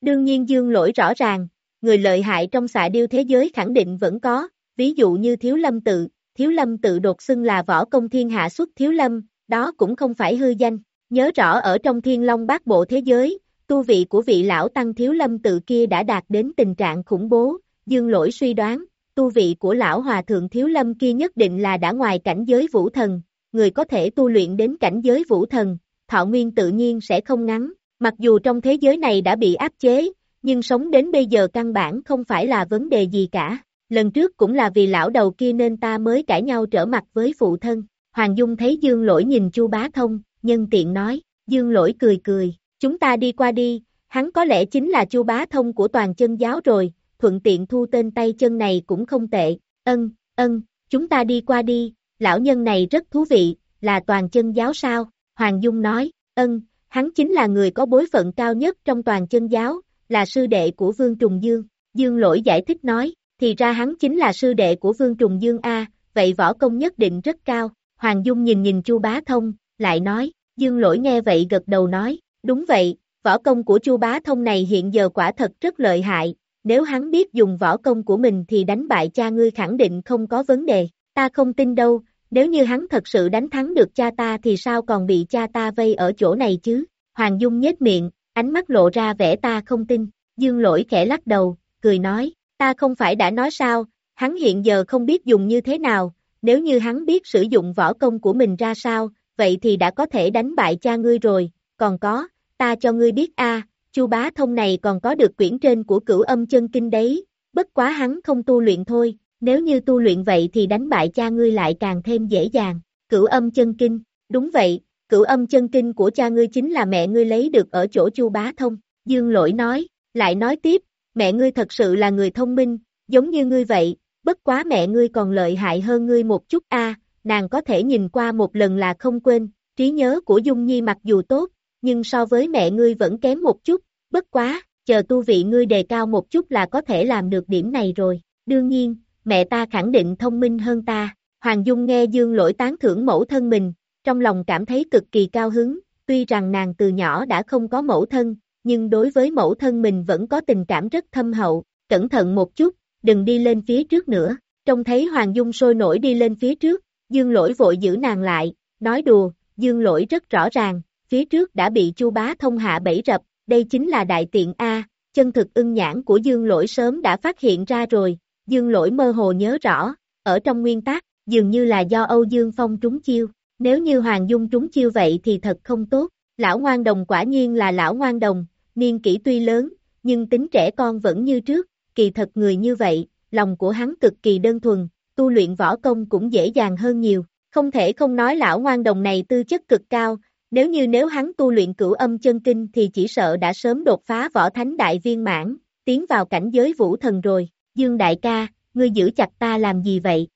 Đương nhiên Dương lỗi rõ ràng, người lợi hại trong xạ điêu thế giới khẳng định vẫn có, ví dụ như Thiếu Lâm tự, Thiếu Lâm tự đột xưng là võ công thiên hạ xuất Thiếu Lâm, đó cũng không phải hư danh. Nhớ rõ ở trong thiên long bát bộ thế giới, tu vị của vị lão tăng Thiếu Lâm tự kia đã đạt đến tình trạng khủng bố, Dương lỗi suy đoán, tu vị của lão hòa thượng thiếu lâm kia nhất định là đã ngoài cảnh giới vũ thần, người có thể tu luyện đến cảnh giới vũ thần, thọ nguyên tự nhiên sẽ không ngắn, mặc dù trong thế giới này đã bị áp chế, nhưng sống đến bây giờ căn bản không phải là vấn đề gì cả. Lần trước cũng là vì lão đầu kia nên ta mới cãi nhau trở mặt với phụ thân. Hoàng Dung thấy Dương Lỗi nhìn Chu Bá Thông, nhân tiện nói, Dương Lỗi cười cười, chúng ta đi qua đi, hắn có lẽ chính là Chu Bá Thông của toàn chân giáo rồi, thuận tiện thu tên tay chân này cũng không tệ, ân, ân, chúng ta đi qua đi, lão nhân này rất thú vị, là toàn chân giáo sao, Hoàng Dung nói, ân, hắn chính là người có bối phận cao nhất trong toàn chân giáo, là sư đệ của Vương Trùng Dương, Dương Lỗi giải thích nói, thì ra hắn chính là sư đệ của Vương Trùng Dương A, vậy võ công nhất định rất cao, Hoàng Dung nhìn nhìn Chu Bá Thông, lại nói, Dương Lỗi nghe vậy gật đầu nói, đúng vậy, võ công của Chu Bá Thông này hiện giờ quả thật rất lợi hại, nếu hắn biết dùng võ công của mình thì đánh bại cha ngươi khẳng định không có vấn đề, ta không tin đâu, nếu như hắn thật sự đánh thắng được cha ta thì sao còn bị cha ta vây ở chỗ này chứ, Hoàng Dung nhếch miệng, ánh mắt lộ ra vẻ ta không tin, dương lỗi khẽ lắc đầu, cười nói, ta không phải đã nói sao, hắn hiện giờ không biết dùng như thế nào, nếu như hắn biết sử dụng võ công của mình ra sao, vậy thì đã có thể đánh bại cha ngươi rồi, còn có, ta cho ngươi biết a Chu bá thông này còn có được quyển trên của cửu âm chân kinh đấy, bất quá hắn không tu luyện thôi, nếu như tu luyện vậy thì đánh bại cha ngươi lại càng thêm dễ dàng. Cửu âm chân kinh, đúng vậy, cửu âm chân kinh của cha ngươi chính là mẹ ngươi lấy được ở chỗ chu bá thông, dương lỗi nói, lại nói tiếp, mẹ ngươi thật sự là người thông minh, giống như ngươi vậy, bất quá mẹ ngươi còn lợi hại hơn ngươi một chút a nàng có thể nhìn qua một lần là không quên, trí nhớ của Dung Nhi mặc dù tốt, nhưng so với mẹ ngươi vẫn kém một chút, bất quá, chờ tu vị ngươi đề cao một chút là có thể làm được điểm này rồi. Đương nhiên, mẹ ta khẳng định thông minh hơn ta. Hoàng Dung nghe Dương lỗi tán thưởng mẫu thân mình, trong lòng cảm thấy cực kỳ cao hứng, tuy rằng nàng từ nhỏ đã không có mẫu thân, nhưng đối với mẫu thân mình vẫn có tình cảm rất thâm hậu, cẩn thận một chút, đừng đi lên phía trước nữa. Trông thấy Hoàng Dung sôi nổi đi lên phía trước, Dương lỗi vội giữ nàng lại, nói đùa, Dương lỗi rất rõ ràng, phía trước đã bị Chu Bá thông hạ bẫy rập, đây chính là đại tiện A, chân thực ưng nhãn của Dương Lỗi sớm đã phát hiện ra rồi, Dương Lỗi mơ hồ nhớ rõ, ở trong nguyên tắc, dường như là do Âu Dương Phong trúng chiêu, nếu như Hoàng Dung trúng chiêu vậy thì thật không tốt, lão ngoan đồng quả nhiên là lão ngoan đồng, niên kỷ tuy lớn, nhưng tính trẻ con vẫn như trước, kỳ thật người như vậy, lòng của hắn cực kỳ đơn thuần, tu luyện võ công cũng dễ dàng hơn nhiều, không thể không nói lão ngoan đồng này tư chất cực cao, nếu như nếu hắn tu luyện cửu âm chân kinh thì chỉ sợ đã sớm đột phá võ thánh đại viên mãn, tiến vào cảnh giới vũ thần rồi. Dương đại ca, ngươi giữ chặt ta làm gì vậy?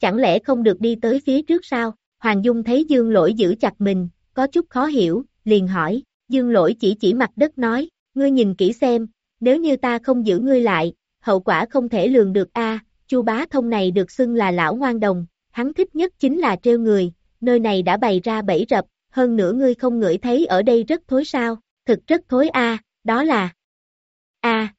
Chẳng lẽ không được đi tới phía trước sao? Hoàng Dung thấy Dương lỗi giữ chặt mình, có chút khó hiểu, liền hỏi, Dương lỗi chỉ chỉ mặt đất nói, ngươi nhìn kỹ xem, nếu như ta không giữ ngươi lại, hậu quả không thể lường được a. Chu bá thông này được xưng là lão ngoan đồng, hắn thích nhất chính là treo người, nơi này đã bày ra bẫy rập, hơn nữa ngươi không ngửi thấy ở đây rất thối sao, thực rất thối a, đó là a.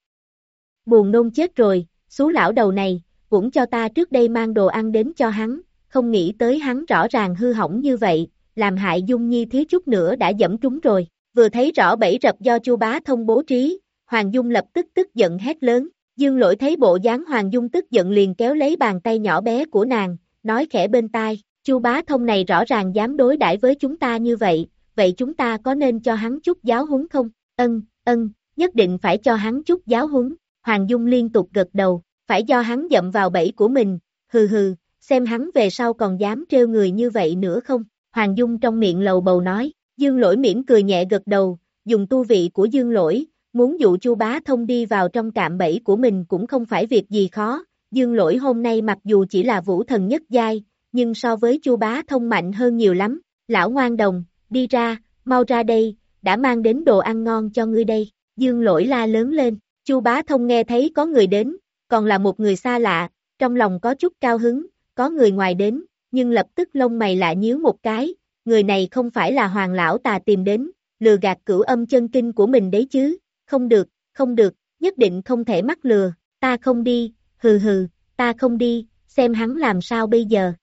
Buồn nôn chết rồi, xú lão đầu này, cũng cho ta trước đây mang đồ ăn đến cho hắn, không nghĩ tới hắn rõ ràng hư hỏng như vậy, làm hại Dung Nhi thiếu chút nữa đã dẫm trúng rồi, vừa thấy rõ bẫy rập do Chu Bá Thông bố trí, Hoàng Dung lập tức tức giận hét lớn, Dương lỗi thấy bộ dáng Hoàng Dung tức giận liền kéo lấy bàn tay nhỏ bé của nàng, nói khẽ bên tai, Chu Bá Thông này rõ ràng dám đối đãi với chúng ta như vậy, vậy chúng ta có nên cho hắn chút giáo huấn không? Ân, ân, nhất định phải cho hắn chút giáo huấn, Hoàng Dung liên tục gật đầu, phải do hắn dậm vào bẫy của mình, hừ hừ, xem hắn về sau còn dám trêu người như vậy nữa không? Hoàng Dung trong miệng lầu bầu nói, Dương lỗi mỉm cười nhẹ gật đầu, dùng tu vị của Dương lỗi, muốn dụ Chu Bá Thông đi vào trong cạm bẫy của mình cũng không phải việc gì khó, Dương lỗi hôm nay mặc dù chỉ là vũ thần nhất giai, nhưng so với Chu Bá Thông mạnh hơn nhiều lắm, lão ngoan đồng, đi ra, mau ra đây, đã mang đến đồ ăn ngon cho ngươi đây, Dương lỗi la lớn lên, Chu Bá Thông nghe thấy có người đến, còn là một người xa lạ, trong lòng có chút cao hứng, có người ngoài đến, nhưng lập tức lông mày lạ nhíu một cái, người này không phải là hoàng lão tà tìm đến, lừa gạt cửu âm chân kinh của mình đấy chứ, không được, không được, nhất định không thể mắc lừa, ta không đi, hừ hừ, ta không đi, xem hắn làm sao bây giờ.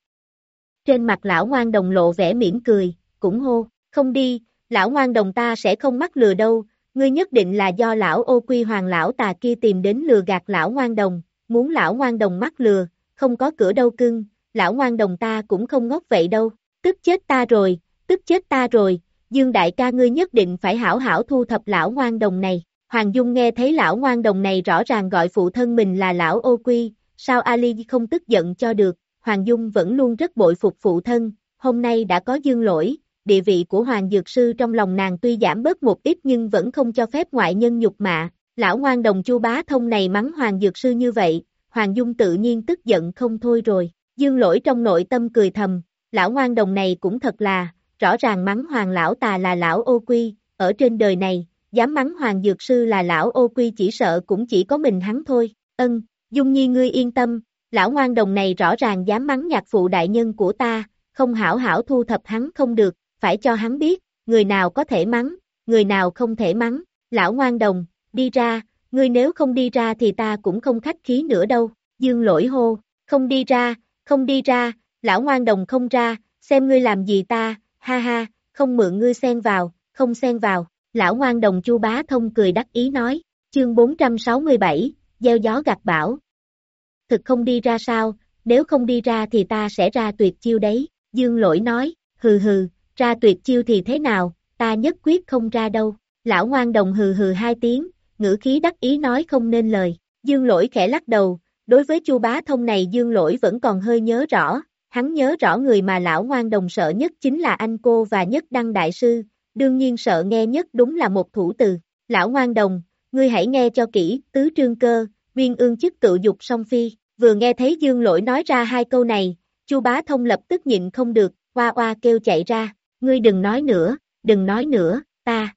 Trên mặt lão ngoan đồng lộ vẻ mỉm cười, cũng hô, không đi, lão ngoan đồng ta sẽ không mắc lừa đâu, ngươi nhất định là do lão ô quy hoàng lão tà kia tìm đến lừa gạt lão ngoan đồng, muốn lão ngoan đồng mắc lừa, không có cửa đâu cưng, lão ngoan đồng ta cũng không ngốc vậy đâu, tức chết ta rồi, tức chết ta rồi, Dương đại ca ngươi nhất định phải hảo hảo thu thập lão ngoan đồng này. Hoàng Dung nghe thấy lão ngoan đồng này rõ ràng gọi phụ thân mình là lão ô quy, sao Ali không tức giận cho được, Hoàng Dung vẫn luôn rất bội phục phụ thân, hôm nay đã có dương lỗi, địa vị của Hoàng Dược Sư trong lòng nàng tuy giảm bớt một ít nhưng vẫn không cho phép ngoại nhân nhục mạ, lão ngoan đồng chu bá thông này mắng Hoàng Dược Sư như vậy, Hoàng Dung tự nhiên tức giận không thôi rồi, dương lỗi trong nội tâm cười thầm, lão ngoan đồng này cũng thật là, rõ ràng mắng Hoàng lão tà là lão ô quy, ở trên đời này, dám mắng Hoàng Dược Sư là lão ô quy chỉ sợ cũng chỉ có mình hắn thôi, ân, Dung Nhi ngươi yên tâm, lão ngoan đồng này rõ ràng dám mắng nhạc phụ đại nhân của ta, không hảo hảo thu thập hắn không được, phải cho hắn biết, người nào có thể mắng, người nào không thể mắng, lão ngoan đồng, đi ra, ngươi nếu không đi ra thì ta cũng không khách khí nữa đâu, dương lỗi hô, không đi ra, không đi ra, lão ngoan đồng không ra, xem ngươi làm gì ta, ha ha, không mượn ngươi xen vào, không xen vào, lão ngoan đồng chu bá thông cười đắc ý nói, chương 467, gieo gió gặt bão. Thực không đi ra sao, nếu không đi ra thì ta sẽ ra tuyệt chiêu đấy, dương lỗi nói, hừ hừ, ra tuyệt chiêu thì thế nào, ta nhất quyết không ra đâu, lão ngoan đồng hừ hừ hai tiếng, ngữ khí đắc ý nói không nên lời, dương lỗi khẽ lắc đầu, đối với chu bá thông này dương lỗi vẫn còn hơi nhớ rõ, hắn nhớ rõ người mà lão ngoan đồng sợ nhất chính là anh cô và nhất đăng đại sư, đương nhiên sợ nghe nhất đúng là một thủ từ, lão ngoan đồng, ngươi hãy nghe cho kỹ, tứ trương cơ, viên ương chức tự dục song phi, vừa nghe thấy dương lỗi nói ra hai câu này, chu bá thông lập tức nhịn không được, oa oa kêu chạy ra, ngươi đừng nói nữa, đừng nói nữa, ta,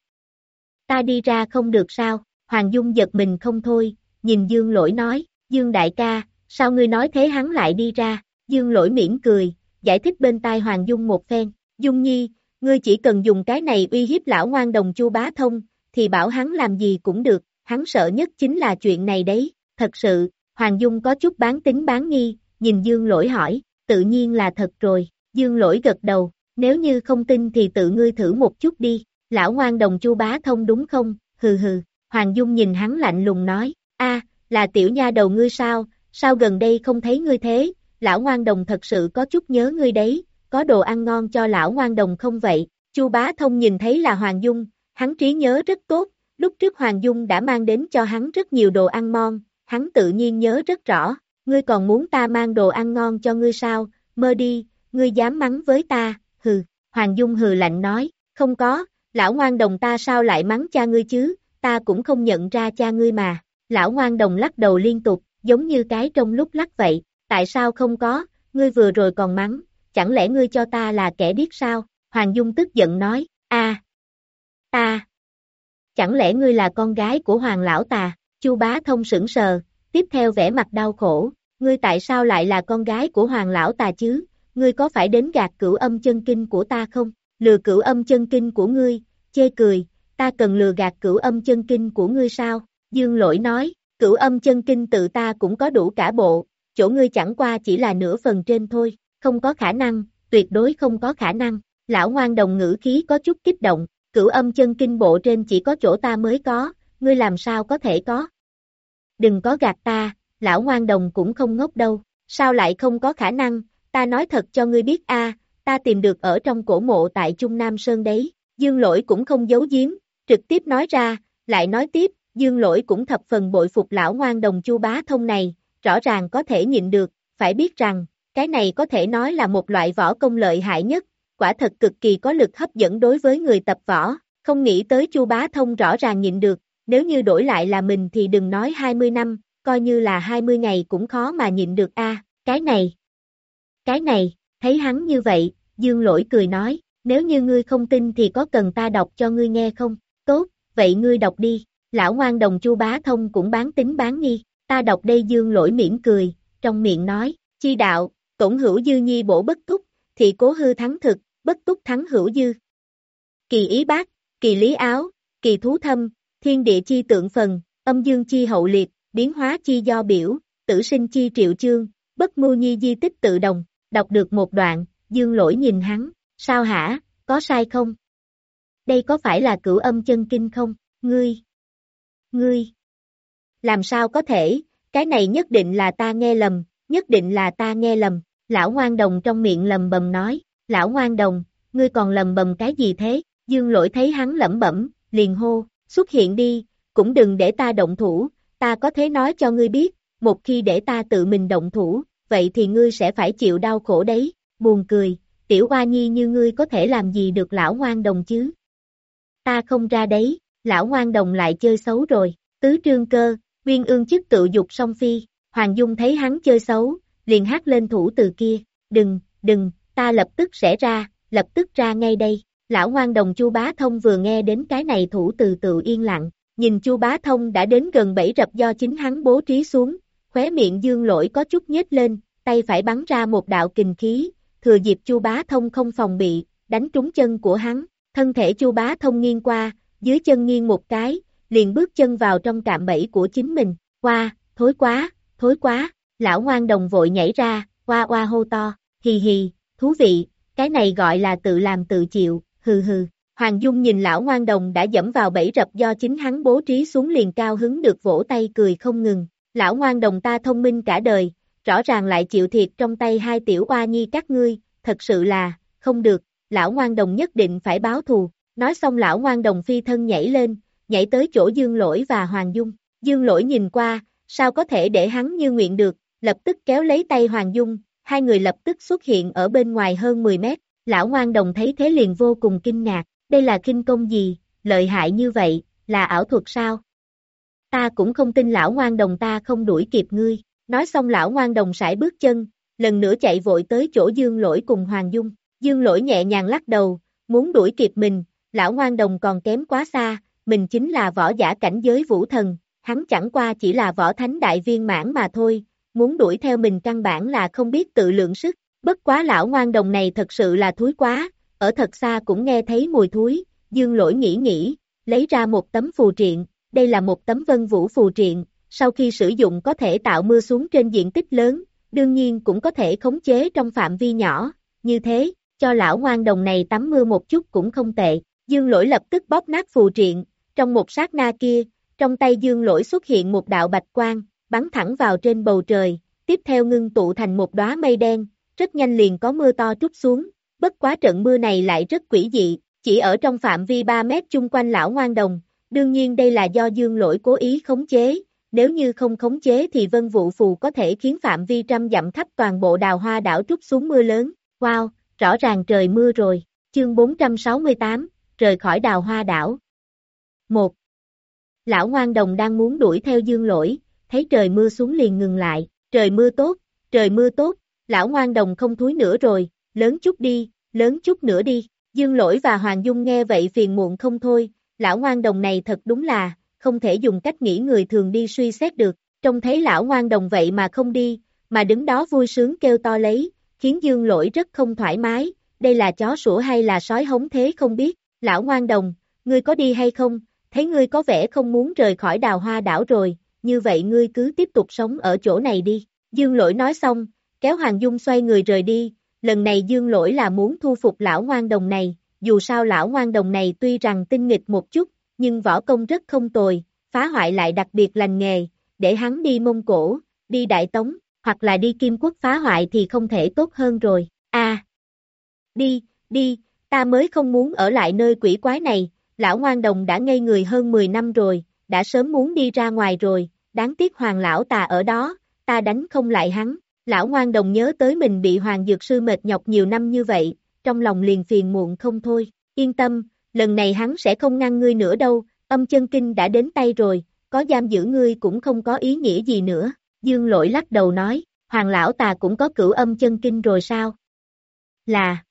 ta đi ra không được sao, Hoàng Dung giật mình không thôi, nhìn dương lỗi nói, dương đại ca, sao ngươi nói thế hắn lại đi ra, dương lỗi mỉm cười, giải thích bên tai Hoàng Dung một phen, Dung Nhi, ngươi chỉ cần dùng cái này uy hiếp lão ngoan đồng chu bá thông, thì bảo hắn làm gì cũng được, hắn sợ nhất chính là chuyện này đấy, thật sự, Hoàng Dung có chút bán tính bán nghi, nhìn Dương lỗi hỏi, tự nhiên là thật rồi, Dương lỗi gật đầu, nếu như không tin thì tự ngươi thử một chút đi, lão ngoan đồng chu bá thông đúng không, hừ hừ, Hoàng Dung nhìn hắn lạnh lùng nói, a là tiểu nha đầu ngươi sao, sao gần đây không thấy ngươi thế, lão ngoan đồng thật sự có chút nhớ ngươi đấy, có đồ ăn ngon cho lão ngoan đồng không vậy, chu bá thông nhìn thấy là Hoàng Dung, hắn trí nhớ rất tốt, lúc trước Hoàng Dung đã mang đến cho hắn rất nhiều đồ ăn ngon, hắn tự nhiên nhớ rất rõ, ngươi còn muốn ta mang đồ ăn ngon cho ngươi sao, mơ đi, ngươi dám mắng với ta, hừ, Hoàng Dung hừ lạnh nói, không có, lão ngoan đồng ta sao lại mắng cha ngươi chứ, ta cũng không nhận ra cha ngươi mà, lão ngoan đồng lắc đầu liên tục, giống như cái trong lúc lắc vậy, tại sao không có, ngươi vừa rồi còn mắng, chẳng lẽ ngươi cho ta là kẻ điếc sao, Hoàng Dung tức giận nói, a, ta, chẳng lẽ ngươi là con gái của Hoàng Lão Tà, Chu Bá Thông sững sờ, tiếp theo vẻ mặt đau khổ, ngươi tại sao lại là con gái của Hoàng Lão Tà chứ, ngươi có phải đến gạt cửu âm chân kinh của ta không, lừa cửu âm chân kinh của ngươi, chê cười, ta cần lừa gạt cửu âm chân kinh của ngươi sao, Dương Lỗi nói, cửu âm chân kinh tự ta cũng có đủ cả bộ, chỗ ngươi chẳng qua chỉ là nửa phần trên thôi, không có khả năng, tuyệt đối không có khả năng, lão ngoan đồng ngữ khí có chút kích động, cửu âm chân kinh bộ trên chỉ có chỗ ta mới có, ngươi làm sao có thể có. Đừng có gạt ta, lão ngoan đồng cũng không ngốc đâu, sao lại không có khả năng, ta nói thật cho ngươi biết a, ta tìm được ở trong cổ mộ tại Trung Nam Sơn đấy, dương lỗi cũng không giấu giếm, trực tiếp nói ra, lại nói tiếp, dương lỗi cũng thập phần bội phục lão ngoan đồng chu bá thông này, rõ ràng có thể nhịn được, phải biết rằng, cái này có thể nói là một loại võ công lợi hại nhất, quả thật cực kỳ có lực hấp dẫn đối với người tập võ, không nghĩ tới chu bá thông rõ ràng nhịn được, nếu như đổi lại là mình thì đừng nói 20 năm, coi như là 20 ngày cũng khó mà nhịn được a cái này, cái này, thấy hắn như vậy, dương lỗi cười nói, nếu như ngươi không tin thì có cần ta đọc cho ngươi nghe không, tốt, vậy ngươi đọc đi, lão ngoan đồng chu bá thông cũng bán tính bán nghi, ta đọc đây dương lỗi mỉm cười, trong miệng nói, chi đạo, tổn hữu dư nhi bổ bất túc, thì cố hư thắng thực, bất túc thắng hữu dư. Kỳ ý bác, kỳ lý áo, kỳ thú thâm, thiên địa chi tượng phần, âm dương chi hậu liệt, biến hóa chi do biểu, tử sinh chi triệu chương, bất mưu nhi di tích tự đồng, đọc được một đoạn, dương lỗi nhìn hắn, sao hả, có sai không? Đây có phải là cửu âm chân kinh không, ngươi? Ngươi? Làm sao có thể, cái này nhất định là ta nghe lầm, nhất định là ta nghe lầm, lão ngoan đồng trong miệng lầm bầm nói, lão ngoan đồng, ngươi còn lầm bầm cái gì thế, dương lỗi thấy hắn lẩm bẩm, liền hô, xuất hiện đi, cũng đừng để ta động thủ, ta có thể nói cho ngươi biết, một khi để ta tự mình động thủ, vậy thì ngươi sẽ phải chịu đau khổ đấy, buồn cười, tiểu hoa nhi như ngươi có thể làm gì được lão ngoan đồng chứ? Ta không ra đấy, lão ngoan đồng lại chơi xấu rồi, tứ trương cơ, viên ương chức tự dục song phi, Hoàng Dung thấy hắn chơi xấu, liền hát lên thủ từ kia, đừng, đừng, ta lập tức sẽ ra, lập tức ra ngay đây, lão ngoan đồng chu bá thông vừa nghe đến cái này thủ từ tự yên lặng, nhìn chu bá thông đã đến gần bẫy rập do chính hắn bố trí xuống, khóe miệng dương lỗi có chút nhếch lên, tay phải bắn ra một đạo kình khí, thừa dịp chu bá thông không phòng bị, đánh trúng chân của hắn, thân thể chu bá thông nghiêng qua, dưới chân nghiêng một cái, liền bước chân vào trong cạm bẫy của chính mình, qua, thối quá, thối quá, lão ngoan đồng vội nhảy ra, qua qua hô to, hì hì, thú vị, cái này gọi là tự làm tự chịu, hừ hừ. Hoàng Dung nhìn lão ngoan đồng đã dẫm vào bẫy rập do chính hắn bố trí xuống liền cao hứng được vỗ tay cười không ngừng. Lão ngoan đồng ta thông minh cả đời, rõ ràng lại chịu thiệt trong tay hai tiểu oa nhi các ngươi, thật sự là, không được, lão ngoan đồng nhất định phải báo thù. Nói xong lão ngoan đồng phi thân nhảy lên, nhảy tới chỗ Dương Lỗi và Hoàng Dung. Dương Lỗi nhìn qua, sao có thể để hắn như nguyện được, lập tức kéo lấy tay Hoàng Dung, hai người lập tức xuất hiện ở bên ngoài hơn 10 mét. Lão ngoan đồng thấy thế liền vô cùng kinh ngạc, đây là kinh công gì, lợi hại như vậy, là ảo thuật sao? Ta cũng không tin lão ngoan đồng ta không đuổi kịp ngươi, nói xong lão ngoan đồng sải bước chân, lần nữa chạy vội tới chỗ dương lỗi cùng Hoàng Dung, dương lỗi nhẹ nhàng lắc đầu, muốn đuổi kịp mình, lão ngoan đồng còn kém quá xa, mình chính là võ giả cảnh giới vũ thần, hắn chẳng qua chỉ là võ thánh đại viên mãn mà thôi, muốn đuổi theo mình căn bản là không biết tự lượng sức, bất quá lão ngoan đồng này thật sự là thúi quá, ở thật xa cũng nghe thấy mùi thúi, dương lỗi nghĩ nghĩ, lấy ra một tấm phù triện, đây là một tấm vân vũ phù triện, sau khi sử dụng có thể tạo mưa xuống trên diện tích lớn, đương nhiên cũng có thể khống chế trong phạm vi nhỏ, như thế, cho lão ngoan đồng này tắm mưa một chút cũng không tệ, dương lỗi lập tức bóp nát phù triện, trong một sát na kia, trong tay dương lỗi xuất hiện một đạo bạch quang, bắn thẳng vào trên bầu trời, tiếp theo ngưng tụ thành một đóa mây đen, rất nhanh liền có mưa to trút xuống, bất quá trận mưa này lại rất quỷ dị, chỉ ở trong phạm vi 3 mét chung quanh lão ngoan đồng, đương nhiên đây là do dương lỗi cố ý khống chế, nếu như không khống chế thì vân vụ phù có thể khiến phạm vi trăm dặm khắp toàn bộ đào hoa đảo trút xuống mưa lớn, wow, rõ ràng trời mưa rồi, chương 468, rời khỏi đào hoa đảo. 1. Lão ngoan đồng đang muốn đuổi theo dương lỗi, thấy trời mưa xuống liền ngừng lại, trời mưa tốt, trời mưa tốt, lão ngoan đồng không thúi nữa rồi, lớn chút đi, lớn chút nữa đi, dương lỗi và Hoàng Dung nghe vậy phiền muộn không thôi, lão ngoan đồng này thật đúng là, không thể dùng cách nghĩ người thường đi suy xét được, trông thấy lão ngoan đồng vậy mà không đi, mà đứng đó vui sướng kêu to lấy, khiến dương lỗi rất không thoải mái, đây là chó sủa hay là sói hống thế không biết, lão ngoan đồng, ngươi có đi hay không, thấy ngươi có vẻ không muốn rời khỏi đào hoa đảo rồi, như vậy ngươi cứ tiếp tục sống ở chỗ này đi. Dương lỗi nói xong, kéo Hoàng Dung xoay người rời đi, lần này dương lỗi là muốn thu phục lão ngoan đồng này, dù sao lão ngoan đồng này tuy rằng tinh nghịch một chút, nhưng võ công rất không tồi, phá hoại lại đặc biệt lành nghề, để hắn đi Mông Cổ, đi Đại Tống, hoặc là đi Kim Quốc phá hoại thì không thể tốt hơn rồi, a Đi, đi, ta mới không muốn ở lại nơi quỷ quái này, lão ngoan đồng đã ngây người hơn 10 năm rồi, đã sớm muốn đi ra ngoài rồi, đáng tiếc hoàng lão tà ở đó, ta đánh không lại hắn, lão ngoan đồng nhớ tới mình bị hoàng dược sư mệt nhọc nhiều năm như vậy, trong lòng liền phiền muộn không thôi, yên tâm, lần này hắn sẽ không ngăn ngươi nữa đâu, âm chân kinh đã đến tay rồi, có giam giữ ngươi cũng không có ý nghĩa gì nữa, dương lỗi lắc đầu nói, hoàng lão ta cũng có cửu âm chân kinh rồi sao? Là,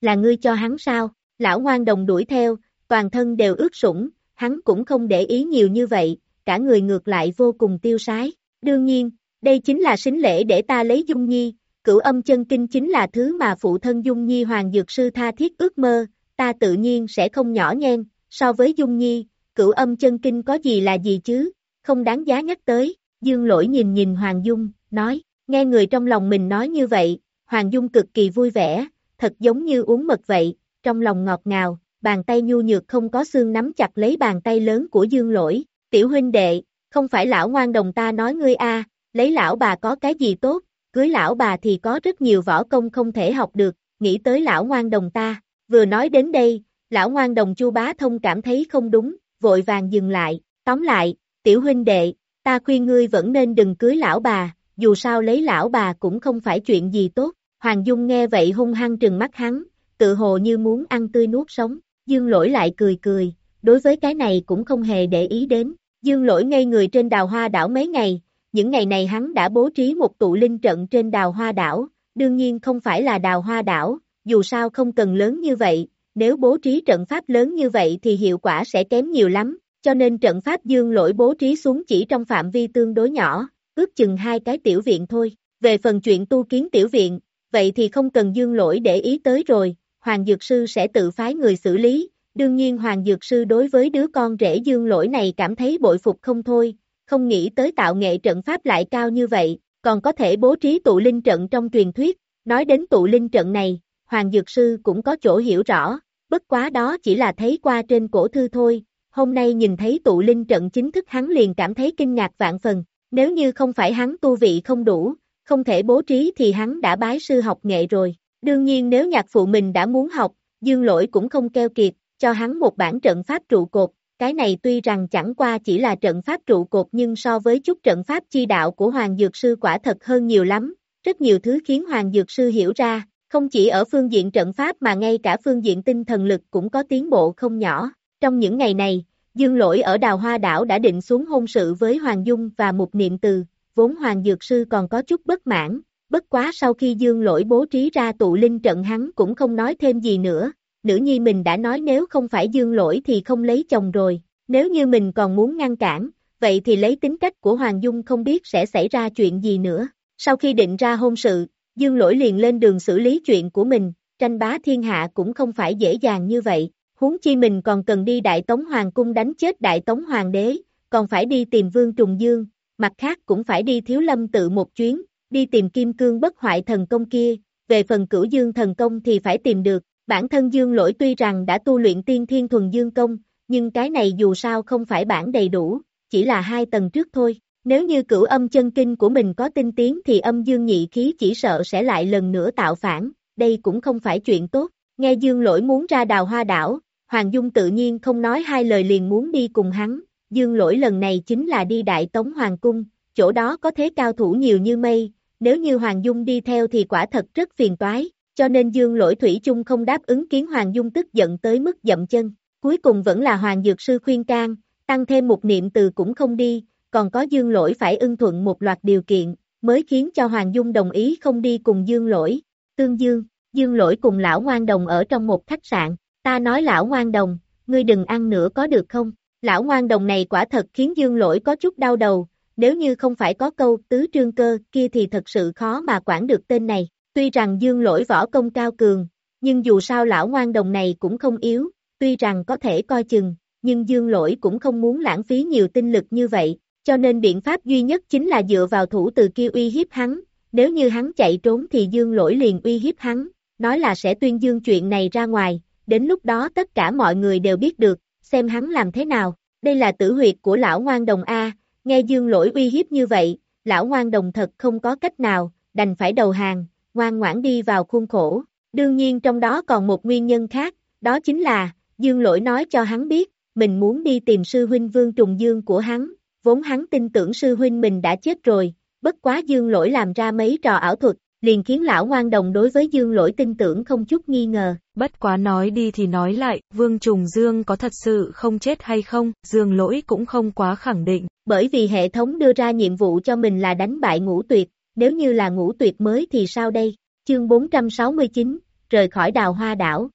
là ngươi cho hắn sao? Lão ngoan đồng đuổi theo, toàn thân đều ướt sũng, hắn cũng không để ý nhiều như vậy, cả người ngược lại vô cùng tiêu sái. Đương nhiên, đây chính là xính lễ để ta lấy Dung Nhi, cửu âm chân kinh chính là thứ mà phụ thân Dung Nhi Hoàng Dược Sư tha thiết ước mơ, ta tự nhiên sẽ không nhỏ nhen, so với Dung Nhi, cửu âm chân kinh có gì là gì chứ, không đáng giá nhắc tới, Dương lỗi nhìn nhìn Hoàng Dung, nói, nghe người trong lòng mình nói như vậy, Hoàng Dung cực kỳ vui vẻ, thật giống như uống mật vậy, trong lòng ngọt ngào, bàn tay nhu nhược không có xương nắm chặt lấy bàn tay lớn của Dương lỗi, tiểu huynh đệ, không phải lão ngoan đồng ta nói ngươi a lấy lão bà có cái gì tốt, cưới lão bà thì có rất nhiều võ công không thể học được, nghĩ tới lão ngoan đồng ta, vừa nói đến đây, lão ngoan đồng chu bá thông cảm thấy không đúng, vội vàng dừng lại, tóm lại, tiểu huynh đệ, ta khuyên ngươi vẫn nên đừng cưới lão bà, dù sao lấy lão bà cũng không phải chuyện gì tốt, Hoàng Dung nghe vậy hung hăng trừng mắt hắn, tự hồ như muốn ăn tươi nuốt sống, dương lỗi lại cười cười, đối với cái này cũng không hề để ý đến, dương lỗi ngây người trên đào hoa đảo mấy ngày, những ngày này hắn đã bố trí một tụ linh trận trên đào hoa đảo, đương nhiên không phải là đào hoa đảo, dù sao không cần lớn như vậy, nếu bố trí trận pháp lớn như vậy thì hiệu quả sẽ kém nhiều lắm, cho nên trận pháp dương lỗi bố trí xuống chỉ trong phạm vi tương đối nhỏ, ước chừng hai cái tiểu viện thôi. Về phần chuyện tu kiến tiểu viện, vậy thì không cần dương lỗi để ý tới rồi, Hoàng Dược Sư sẽ tự phái người xử lý, đương nhiên Hoàng Dược Sư đối với đứa con rể dương lỗi này cảm thấy bội phục không thôi, không nghĩ tới tạo nghệ trận pháp lại cao như vậy, còn có thể bố trí tụ linh trận trong truyền thuyết, nói đến tụ linh trận này, Hoàng Dược Sư cũng có chỗ hiểu rõ, bất quá đó chỉ là thấy qua trên cổ thư thôi, hôm nay nhìn thấy tụ linh trận chính thức hắn liền cảm thấy kinh ngạc vạn phần, nếu như không phải hắn tu vị không đủ, không thể bố trí thì hắn đã bái sư học nghệ rồi, đương nhiên nếu nhạc phụ mình đã muốn học, dương lỗi cũng không keo kiệt, cho hắn một bản trận pháp trụ cột, cái này tuy rằng chẳng qua chỉ là trận pháp trụ cột nhưng so với chút trận pháp chi đạo của Hoàng Dược Sư quả thật hơn nhiều lắm, rất nhiều thứ khiến Hoàng Dược Sư hiểu ra, không chỉ ở phương diện trận pháp mà ngay cả phương diện tinh thần lực cũng có tiến bộ không nhỏ. Trong những ngày này, Dương Lỗi ở Đào Hoa Đảo đã định xuống hôn sự với Hoàng Dung và một niệm từ, vốn Hoàng Dược Sư còn có chút bất mãn, bất quá sau khi Dương Lỗi bố trí ra tụ linh trận hắn cũng không nói thêm gì nữa, nữ nhi mình đã nói nếu không phải Dương Lỗi thì không lấy chồng rồi, nếu như mình còn muốn ngăn cản, vậy thì lấy tính cách của Hoàng Dung không biết sẽ xảy ra chuyện gì nữa. Sau khi định ra hôn sự, Dương Lỗi liền lên đường xử lý chuyện của mình, tranh bá thiên hạ cũng không phải dễ dàng như vậy, huống chi mình còn cần đi Đại Tống Hoàng cung đánh chết Đại Tống Hoàng đế, còn phải đi tìm Vương Trùng Dương, mặt khác cũng phải đi Thiếu Lâm tự một chuyến, đi tìm Kim Cương bất hoại thần công kia, về phần cửu dương thần công thì phải tìm được, bản thân Dương Lỗi tuy rằng đã tu luyện tiên thiên thuần dương công, nhưng cái này dù sao không phải bản đầy đủ, chỉ là hai tầng trước thôi. Nếu như cửu âm chân kinh của mình có tinh tiến thì âm dương nhị khí chỉ sợ sẽ lại lần nữa tạo phản, đây cũng không phải chuyện tốt. Nghe dương lỗi muốn ra đào hoa đảo, Hoàng Dung tự nhiên không nói hai lời liền muốn đi cùng hắn, dương lỗi lần này chính là đi đại tống Hoàng Cung, chỗ đó có thế cao thủ nhiều như mây, nếu như Hoàng Dung đi theo thì quả thật rất phiền toái, cho nên dương lỗi thủy chung không đáp ứng kiến Hoàng Dung tức giận tới mức dậm chân, cuối cùng vẫn là Hoàng Dược Sư khuyên can, tăng thêm một niệm từ cũng không đi, còn có dương lỗi phải ưng thuận một loạt điều kiện, mới khiến cho Hoàng Dung đồng ý không đi cùng dương lỗi. Tương Dương, dương lỗi cùng lão ngoan đồng ở trong một khách sạn, ta nói lão ngoan đồng, ngươi đừng ăn nữa có được không? Lão ngoan đồng này quả thật khiến dương lỗi có chút đau đầu, nếu như không phải có câu tứ trương cơ kia thì thật sự khó mà quản được tên này. Tuy rằng dương lỗi võ công cao cường, nhưng dù sao lão ngoan đồng này cũng không yếu, tuy rằng có thể coi chừng, nhưng dương lỗi cũng không muốn lãng phí nhiều tinh lực như vậy, cho nên biện pháp duy nhất chính là dựa vào thủ từ kia uy hiếp hắn, nếu như hắn chạy trốn thì dương lỗi liền uy hiếp hắn, nói là sẽ tuyên dương chuyện này ra ngoài, đến lúc đó tất cả mọi người đều biết được, xem hắn làm thế nào, đây là tử huyệt của lão ngoan đồng A, nghe dương lỗi uy hiếp như vậy, lão ngoan đồng thật không có cách nào, đành phải đầu hàng, ngoan ngoãn đi vào khuôn khổ, đương nhiên trong đó còn một nguyên nhân khác, đó chính là, dương lỗi nói cho hắn biết, mình muốn đi tìm sư huynh vương trùng dương của hắn, vốn hắn tin tưởng sư huynh mình đã chết rồi, bất quá dương lỗi làm ra mấy trò ảo thuật, liền khiến lão ngoan đồng đối với dương lỗi tin tưởng không chút nghi ngờ. Bất quá nói đi thì nói lại, Vương Trùng Dương có thật sự không chết hay không, dương lỗi cũng không quá khẳng định. Bởi vì hệ thống đưa ra nhiệm vụ cho mình là đánh bại ngũ tuyệt, nếu như là ngũ tuyệt mới thì sao đây? Chương 469, rời khỏi đào hoa đảo.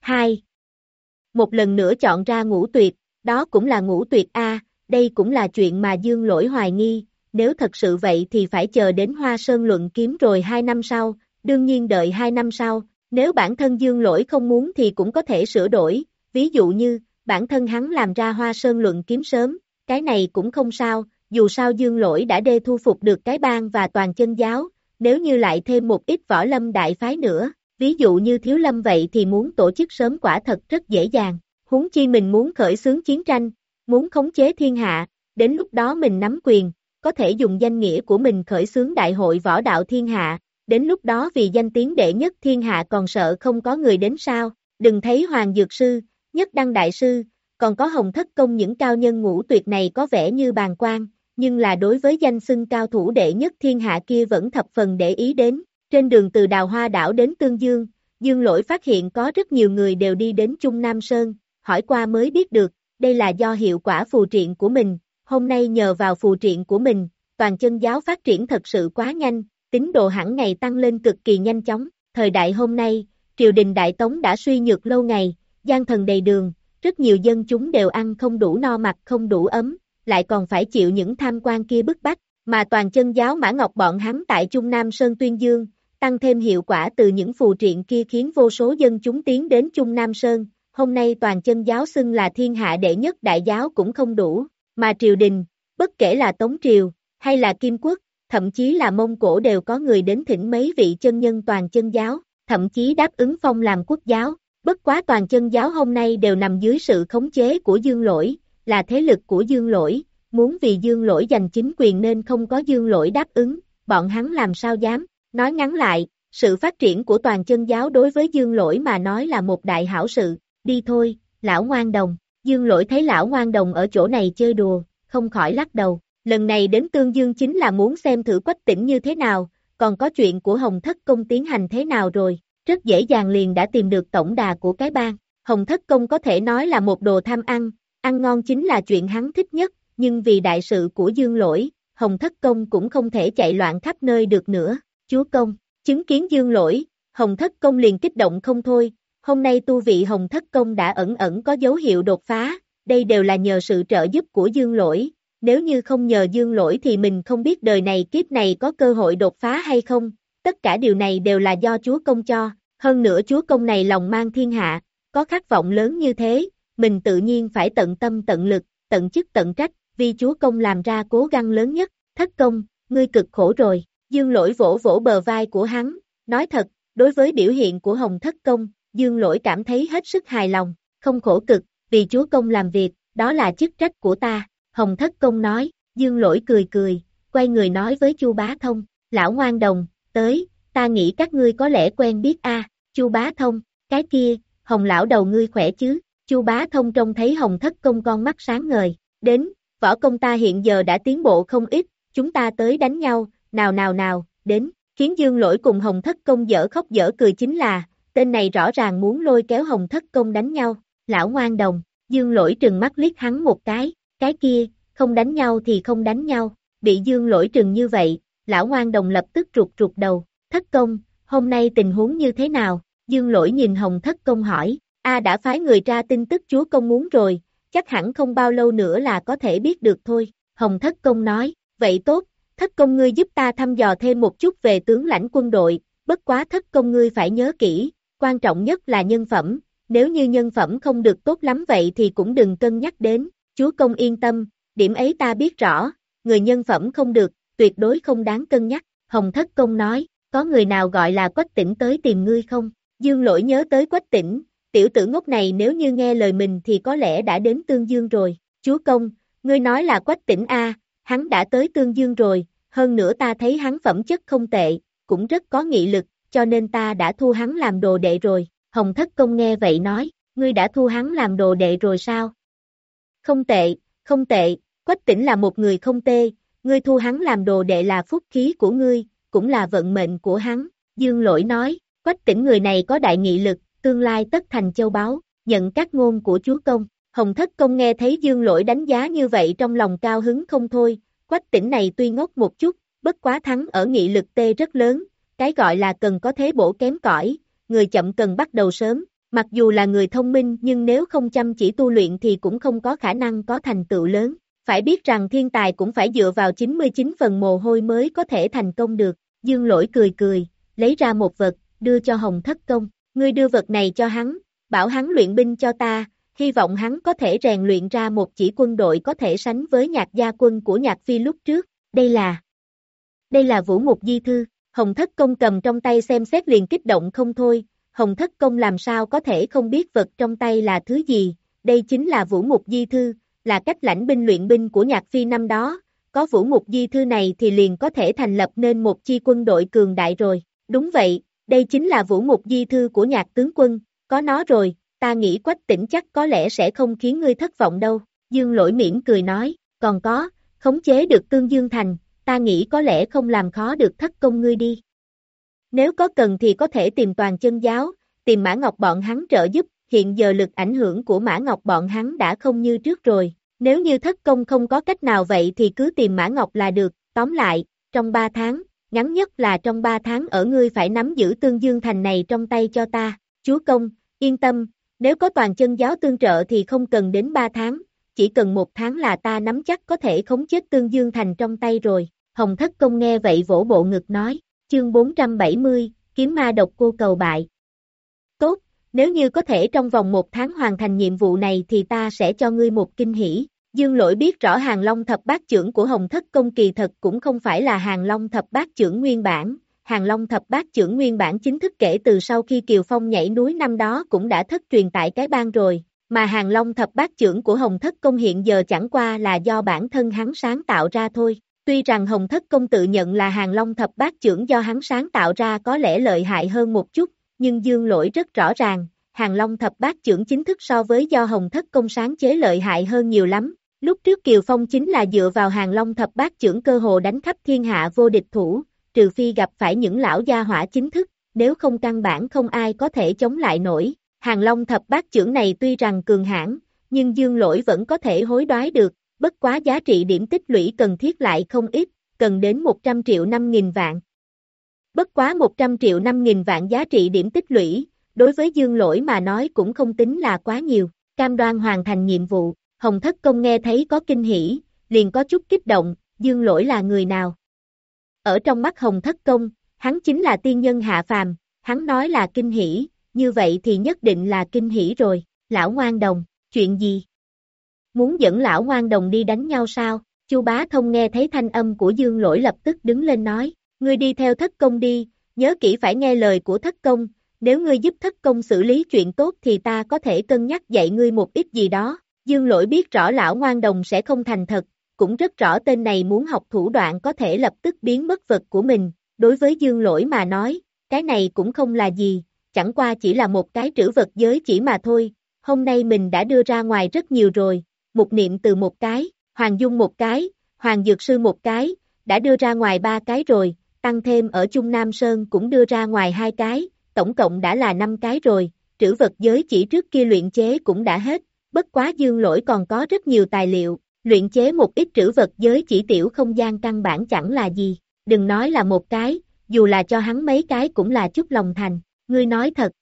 2. Một lần nữa chọn ra ngũ tuyệt, đó cũng là ngũ tuyệt A, đây cũng là chuyện mà Dương Lỗi hoài nghi, nếu thật sự vậy thì phải chờ đến Hoa Sơn luận kiếm rồi 2 năm sau, đương nhiên đợi 2 năm sau, nếu bản thân Dương Lỗi không muốn thì cũng có thể sửa đổi, ví dụ như, bản thân hắn làm ra Hoa Sơn luận kiếm sớm, cái này cũng không sao, dù sao Dương Lỗi đã đê thu phục được cái bang và toàn chân giáo, nếu như lại thêm một ít võ lâm đại phái nữa, ví dụ như thiếu lâm vậy thì muốn tổ chức sớm quả thật rất dễ dàng, huống chi mình muốn khởi xướng chiến tranh, muốn khống chế thiên hạ, đến lúc đó mình nắm quyền, có thể dùng danh nghĩa của mình khởi xướng đại hội võ đạo thiên hạ, đến lúc đó vì danh tiếng đệ nhất thiên hạ còn sợ không có người đến sao, đừng thấy Hoàng Dược Sư, nhất đăng đại sư, còn có hồng thất công những cao nhân ngũ tuyệt này có vẻ như bàn quan, nhưng là đối với danh xưng cao thủ đệ nhất thiên hạ kia vẫn thập phần để ý đến, trên đường từ Đào Hoa đảo đến Tương Dương, Dương Lỗi phát hiện có rất nhiều người đều đi đến Trung Nam Sơn, hỏi qua mới biết được, đây là do hiệu quả phù triện của mình, hôm nay nhờ vào phù triện của mình, toàn chân giáo phát triển thật sự quá nhanh, tín độ hẳn ngày tăng lên cực kỳ nhanh chóng, thời đại hôm nay, triều đình Đại Tống đã suy nhược lâu ngày, gian thần đầy đường, rất nhiều dân chúng đều ăn không đủ no mặt không đủ ấm, lại còn phải chịu những tham quan kia bức bách, mà toàn chân giáo Mã Ngọc bọn hắn tại Trung Nam Sơn Tuyên Dương, tăng thêm hiệu quả từ những phù triện kia khiến vô số dân chúng tiến đến Trung Nam Sơn, hôm nay toàn chân giáo xưng là thiên hạ đệ nhất đại giáo cũng không đủ, mà triều đình, bất kể là Tống Triều, hay là Kim Quốc, thậm chí là Mông Cổ đều có người đến thỉnh mấy vị chân nhân toàn chân giáo, thậm chí đáp ứng phong làm quốc giáo, bất quá toàn chân giáo hôm nay đều nằm dưới sự khống chế của dương lỗi, là thế lực của dương lỗi, muốn vì dương lỗi giành chính quyền nên không có dương lỗi đáp ứng, bọn hắn làm sao dám, nói ngắn lại, sự phát triển của toàn chân giáo đối với dương lỗi mà nói là một đại hảo sự, đi thôi, lão ngoan đồng, dương lỗi thấy lão ngoan đồng ở chỗ này chơi đùa, không khỏi lắc đầu, lần này đến Tương Dương chính là muốn xem thử quách tỉnh như thế nào, còn có chuyện của Hồng Thất Công tiến hành thế nào rồi, rất dễ dàng liền đã tìm được tổng đà của cái bang, Hồng Thất Công có thể nói là một đồ tham ăn, ăn ngon chính là chuyện hắn thích nhất, nhưng vì đại sự của Dương Lỗi, Hồng Thất Công cũng không thể chạy loạn khắp nơi được nữa, chúa công, chứng kiến Dương Lỗi, Hồng Thất Công liền kích động không thôi, hôm nay tu vị Hồng Thất Công đã ẩn ẩn có dấu hiệu đột phá, đây đều là nhờ sự trợ giúp của Dương Lỗi, nếu như không nhờ Dương Lỗi thì mình không biết đời này kiếp này có cơ hội đột phá hay không, tất cả điều này đều là do Chúa Công cho, hơn nữa Chúa Công này lòng mang thiên hạ, có khát vọng lớn như thế, mình tự nhiên phải tận tâm tận lực, tận chức tận trách, vì Chúa Công làm ra cố gắng lớn nhất, thất công, ngươi cực khổ rồi, Dương Lỗi vỗ vỗ bờ vai của hắn, nói thật, đối với biểu hiện của Hồng Thất Công, Dương Lỗi cảm thấy hết sức hài lòng, không khổ cực, vì Chúa Công làm việc, đó là chức trách của ta, Hồng Thất Công nói, Dương Lỗi cười cười, quay người nói với Chu Bá Thông, lão ngoan đồng, tới, ta nghĩ các ngươi có lẽ quen biết a Chu Bá Thông, cái kia, Hồng lão đầu ngươi khỏe chứ, Chu Bá Thông trông thấy Hồng Thất Công con mắt sáng ngời, đến, võ công ta hiện giờ đã tiến bộ không ít, chúng ta tới đánh nhau, nào nào nào, đến, khiến Dương Lỗi cùng Hồng Thất Công dở khóc dở cười chính là, tên này rõ ràng muốn lôi kéo Hồng Thất Công đánh nhau, lão ngoan đồng, Dương Lỗi trừng mắt liếc hắn một cái, cái kia, không đánh nhau thì không đánh nhau, bị Dương Lỗi trừng như vậy, lão ngoan đồng lập tức rụt rụt đầu, Thất Công, hôm nay tình huống như thế nào, Dương Lỗi nhìn Hồng Thất Công hỏi, A đã phái người ra tin tức chúa công muốn rồi, chắc hẳn không bao lâu nữa là có thể biết được thôi, Hồng Thất Công nói, vậy tốt, Thất Công ngươi giúp ta thăm dò thêm một chút về tướng lãnh quân đội, bất quá Thất Công ngươi phải nhớ kỹ, quan trọng nhất là nhân phẩm, nếu như nhân phẩm không được tốt lắm vậy thì cũng đừng cân nhắc đến, chúa công yên tâm, điểm ấy ta biết rõ, người nhân phẩm không được, tuyệt đối không đáng cân nhắc, Hồng Thất Công nói, có người nào gọi là quách tỉnh tới tìm ngươi không? Dương lỗi nhớ tới quách tỉnh, tiểu tử ngốc này nếu như nghe lời mình thì có lẽ đã đến Tương Dương rồi. Chúa Công, ngươi nói là quách tỉnh A, hắn đã tới Tương Dương rồi, hơn nữa ta thấy hắn phẩm chất không tệ, cũng rất có nghị lực, cho nên ta đã thu hắn làm đồ đệ rồi. Hồng Thất Công nghe vậy nói, ngươi đã thu hắn làm đồ đệ rồi sao? Không tệ, không tệ, Quách tỉnh là một người không tê, ngươi thu hắn làm đồ đệ là phúc khí của ngươi, cũng là vận mệnh của hắn. Dương lỗi nói, Quách tỉnh người này có đại nghị lực, tương lai tất thành châu báu, nhận các ngôn của chúa công. Hồng Thất Công nghe thấy Dương lỗi đánh giá như vậy trong lòng cao hứng không thôi, Quách tỉnh này tuy ngốc một chút, bất quá thắng ở nghị lực tê rất lớn, cái gọi là cần có thế bổ kém cỏi, người chậm cần bắt đầu sớm, mặc dù là người thông minh nhưng nếu không chăm chỉ tu luyện thì cũng không có khả năng có thành tựu lớn. Phải biết rằng thiên tài cũng phải dựa vào 99 phần mồ hôi mới có thể thành công được. Dương lỗi cười cười, lấy ra một vật, đưa cho Hồng Thất Công. Ngươi đưa vật này cho hắn, bảo hắn luyện binh cho ta, hy vọng hắn có thể rèn luyện ra một chỉ quân đội có thể sánh với nhạc gia quân của nhạc phi lúc trước. Đây là... Đây là vũ mục di thư, Hồng Thất Công cầm trong tay xem xét liền kích động không thôi, Hồng Thất Công làm sao có thể không biết vật trong tay là thứ gì, đây chính là vũ mục di thư, là cách lãnh binh luyện binh của nhạc phi năm đó, có vũ mục di thư này thì liền có thể thành lập nên một chi quân đội cường đại rồi, đúng vậy, đây chính là vũ mục di thư của nhạc tướng quân, có nó rồi, ta nghĩ quách tỉnh chắc có lẽ sẽ không khiến ngươi thất vọng đâu, dương lỗi miễn cười nói, còn có, khống chế được tương dương thành, ta nghĩ có lẽ không làm khó được thất công ngươi đi. Nếu có cần thì có thể tìm toàn chân giáo, tìm Mã Ngọc bọn hắn trợ giúp, hiện giờ lực ảnh hưởng của Mã Ngọc bọn hắn đã không như trước rồi. Nếu như thất công không có cách nào vậy thì cứ tìm Mã Ngọc là được, tóm lại, trong 3 tháng, ngắn nhất là trong 3 tháng ở ngươi phải nắm giữ tương dương thành này trong tay cho ta, chúa công, yên tâm, nếu có toàn chân giáo tương trợ thì không cần đến 3 tháng, chỉ cần một tháng là ta nắm chắc có thể khống chết tương dương thành trong tay rồi, Hồng Thất Công nghe vậy vỗ bộ ngực nói, chương 470, kiếm ma độc cô cầu bại. Tốt, nếu như có thể trong vòng một tháng hoàn thành nhiệm vụ này thì ta sẽ cho ngươi một kinh hỷ. Dương lỗi biết rõ hàng long thập bát trưởng của Hồng Thất Công kỳ thật cũng không phải là hàng long thập bát trưởng nguyên bản. Hàng long thập bát trưởng nguyên bản chính thức kể từ sau khi Kiều Phong nhảy núi năm đó cũng đã thất truyền tại cái bang rồi. Mà hàng long thập bát trưởng của Hồng Thất Công hiện giờ chẳng qua là do bản thân hắn sáng tạo ra thôi. Tuy rằng Hồng Thất Công tự nhận là hàng long thập bát trưởng do hắn sáng tạo ra có lẽ lợi hại hơn một chút, nhưng Dương Lỗi rất rõ ràng, hàng long thập bát trưởng chính thức so với do Hồng Thất Công sáng chế lợi hại hơn nhiều lắm. Lúc trước Kiều Phong chính là dựa vào hàng long thập bát trưởng cơ hồ đánh khắp thiên hạ vô địch thủ, trừ phi gặp phải những lão gia hỏa chính thức, nếu không căn bản không ai có thể chống lại nổi. Hàng long thập bát trưởng này tuy rằng cường hãn, nhưng dương lỗi vẫn có thể hối đoái được, bất quá giá trị điểm tích lũy cần thiết lại không ít, cần đến 100 triệu 5.000 vạn. Bất quá 100 triệu 5.000 vạn giá trị điểm tích lũy, đối với dương lỗi mà nói cũng không tính là quá nhiều, cam đoan hoàn thành nhiệm vụ, Hồng Thất Công nghe thấy có kinh hỉ, liền có chút kích động, dương lỗi là người nào? Ở trong mắt Hồng Thất Công, hắn chính là tiên nhân hạ phàm, hắn nói là kinh hỉ, như vậy thì nhất định là kinh hỉ rồi, lão ngoan đồng, chuyện gì? Muốn dẫn lão ngoan đồng đi đánh nhau sao? Chu bá thông nghe thấy thanh âm của dương lỗi lập tức đứng lên nói, ngươi đi theo thất công đi, nhớ kỹ phải nghe lời của thất công, nếu ngươi giúp thất công xử lý chuyện tốt thì ta có thể cân nhắc dạy ngươi một ít gì đó. Dương lỗi biết rõ lão ngoan đồng sẽ không thành thật, cũng rất rõ tên này muốn học thủ đoạn có thể lập tức biến mất vật của mình, đối với dương lỗi mà nói, cái này cũng không là gì, chẳng qua chỉ là một cái trữ vật giới chỉ mà thôi, hôm nay mình đã đưa ra ngoài rất nhiều rồi, một niệm từ một cái, Hoàng Dung một cái, Hoàng Dược Sư một cái, đã đưa ra ngoài ba cái rồi, tăng thêm ở Trung Nam Sơn cũng đưa ra ngoài hai cái, tổng cộng đã là năm cái rồi, trữ vật giới chỉ trước kia luyện chế cũng đã hết, bất quá dương lỗi còn có rất nhiều tài liệu, luyện chế một ít trữ vật giới chỉ tiểu không gian căn bản chẳng là gì, đừng nói là một cái, dù là cho hắn mấy cái cũng là chút lòng thành, ngươi nói thật.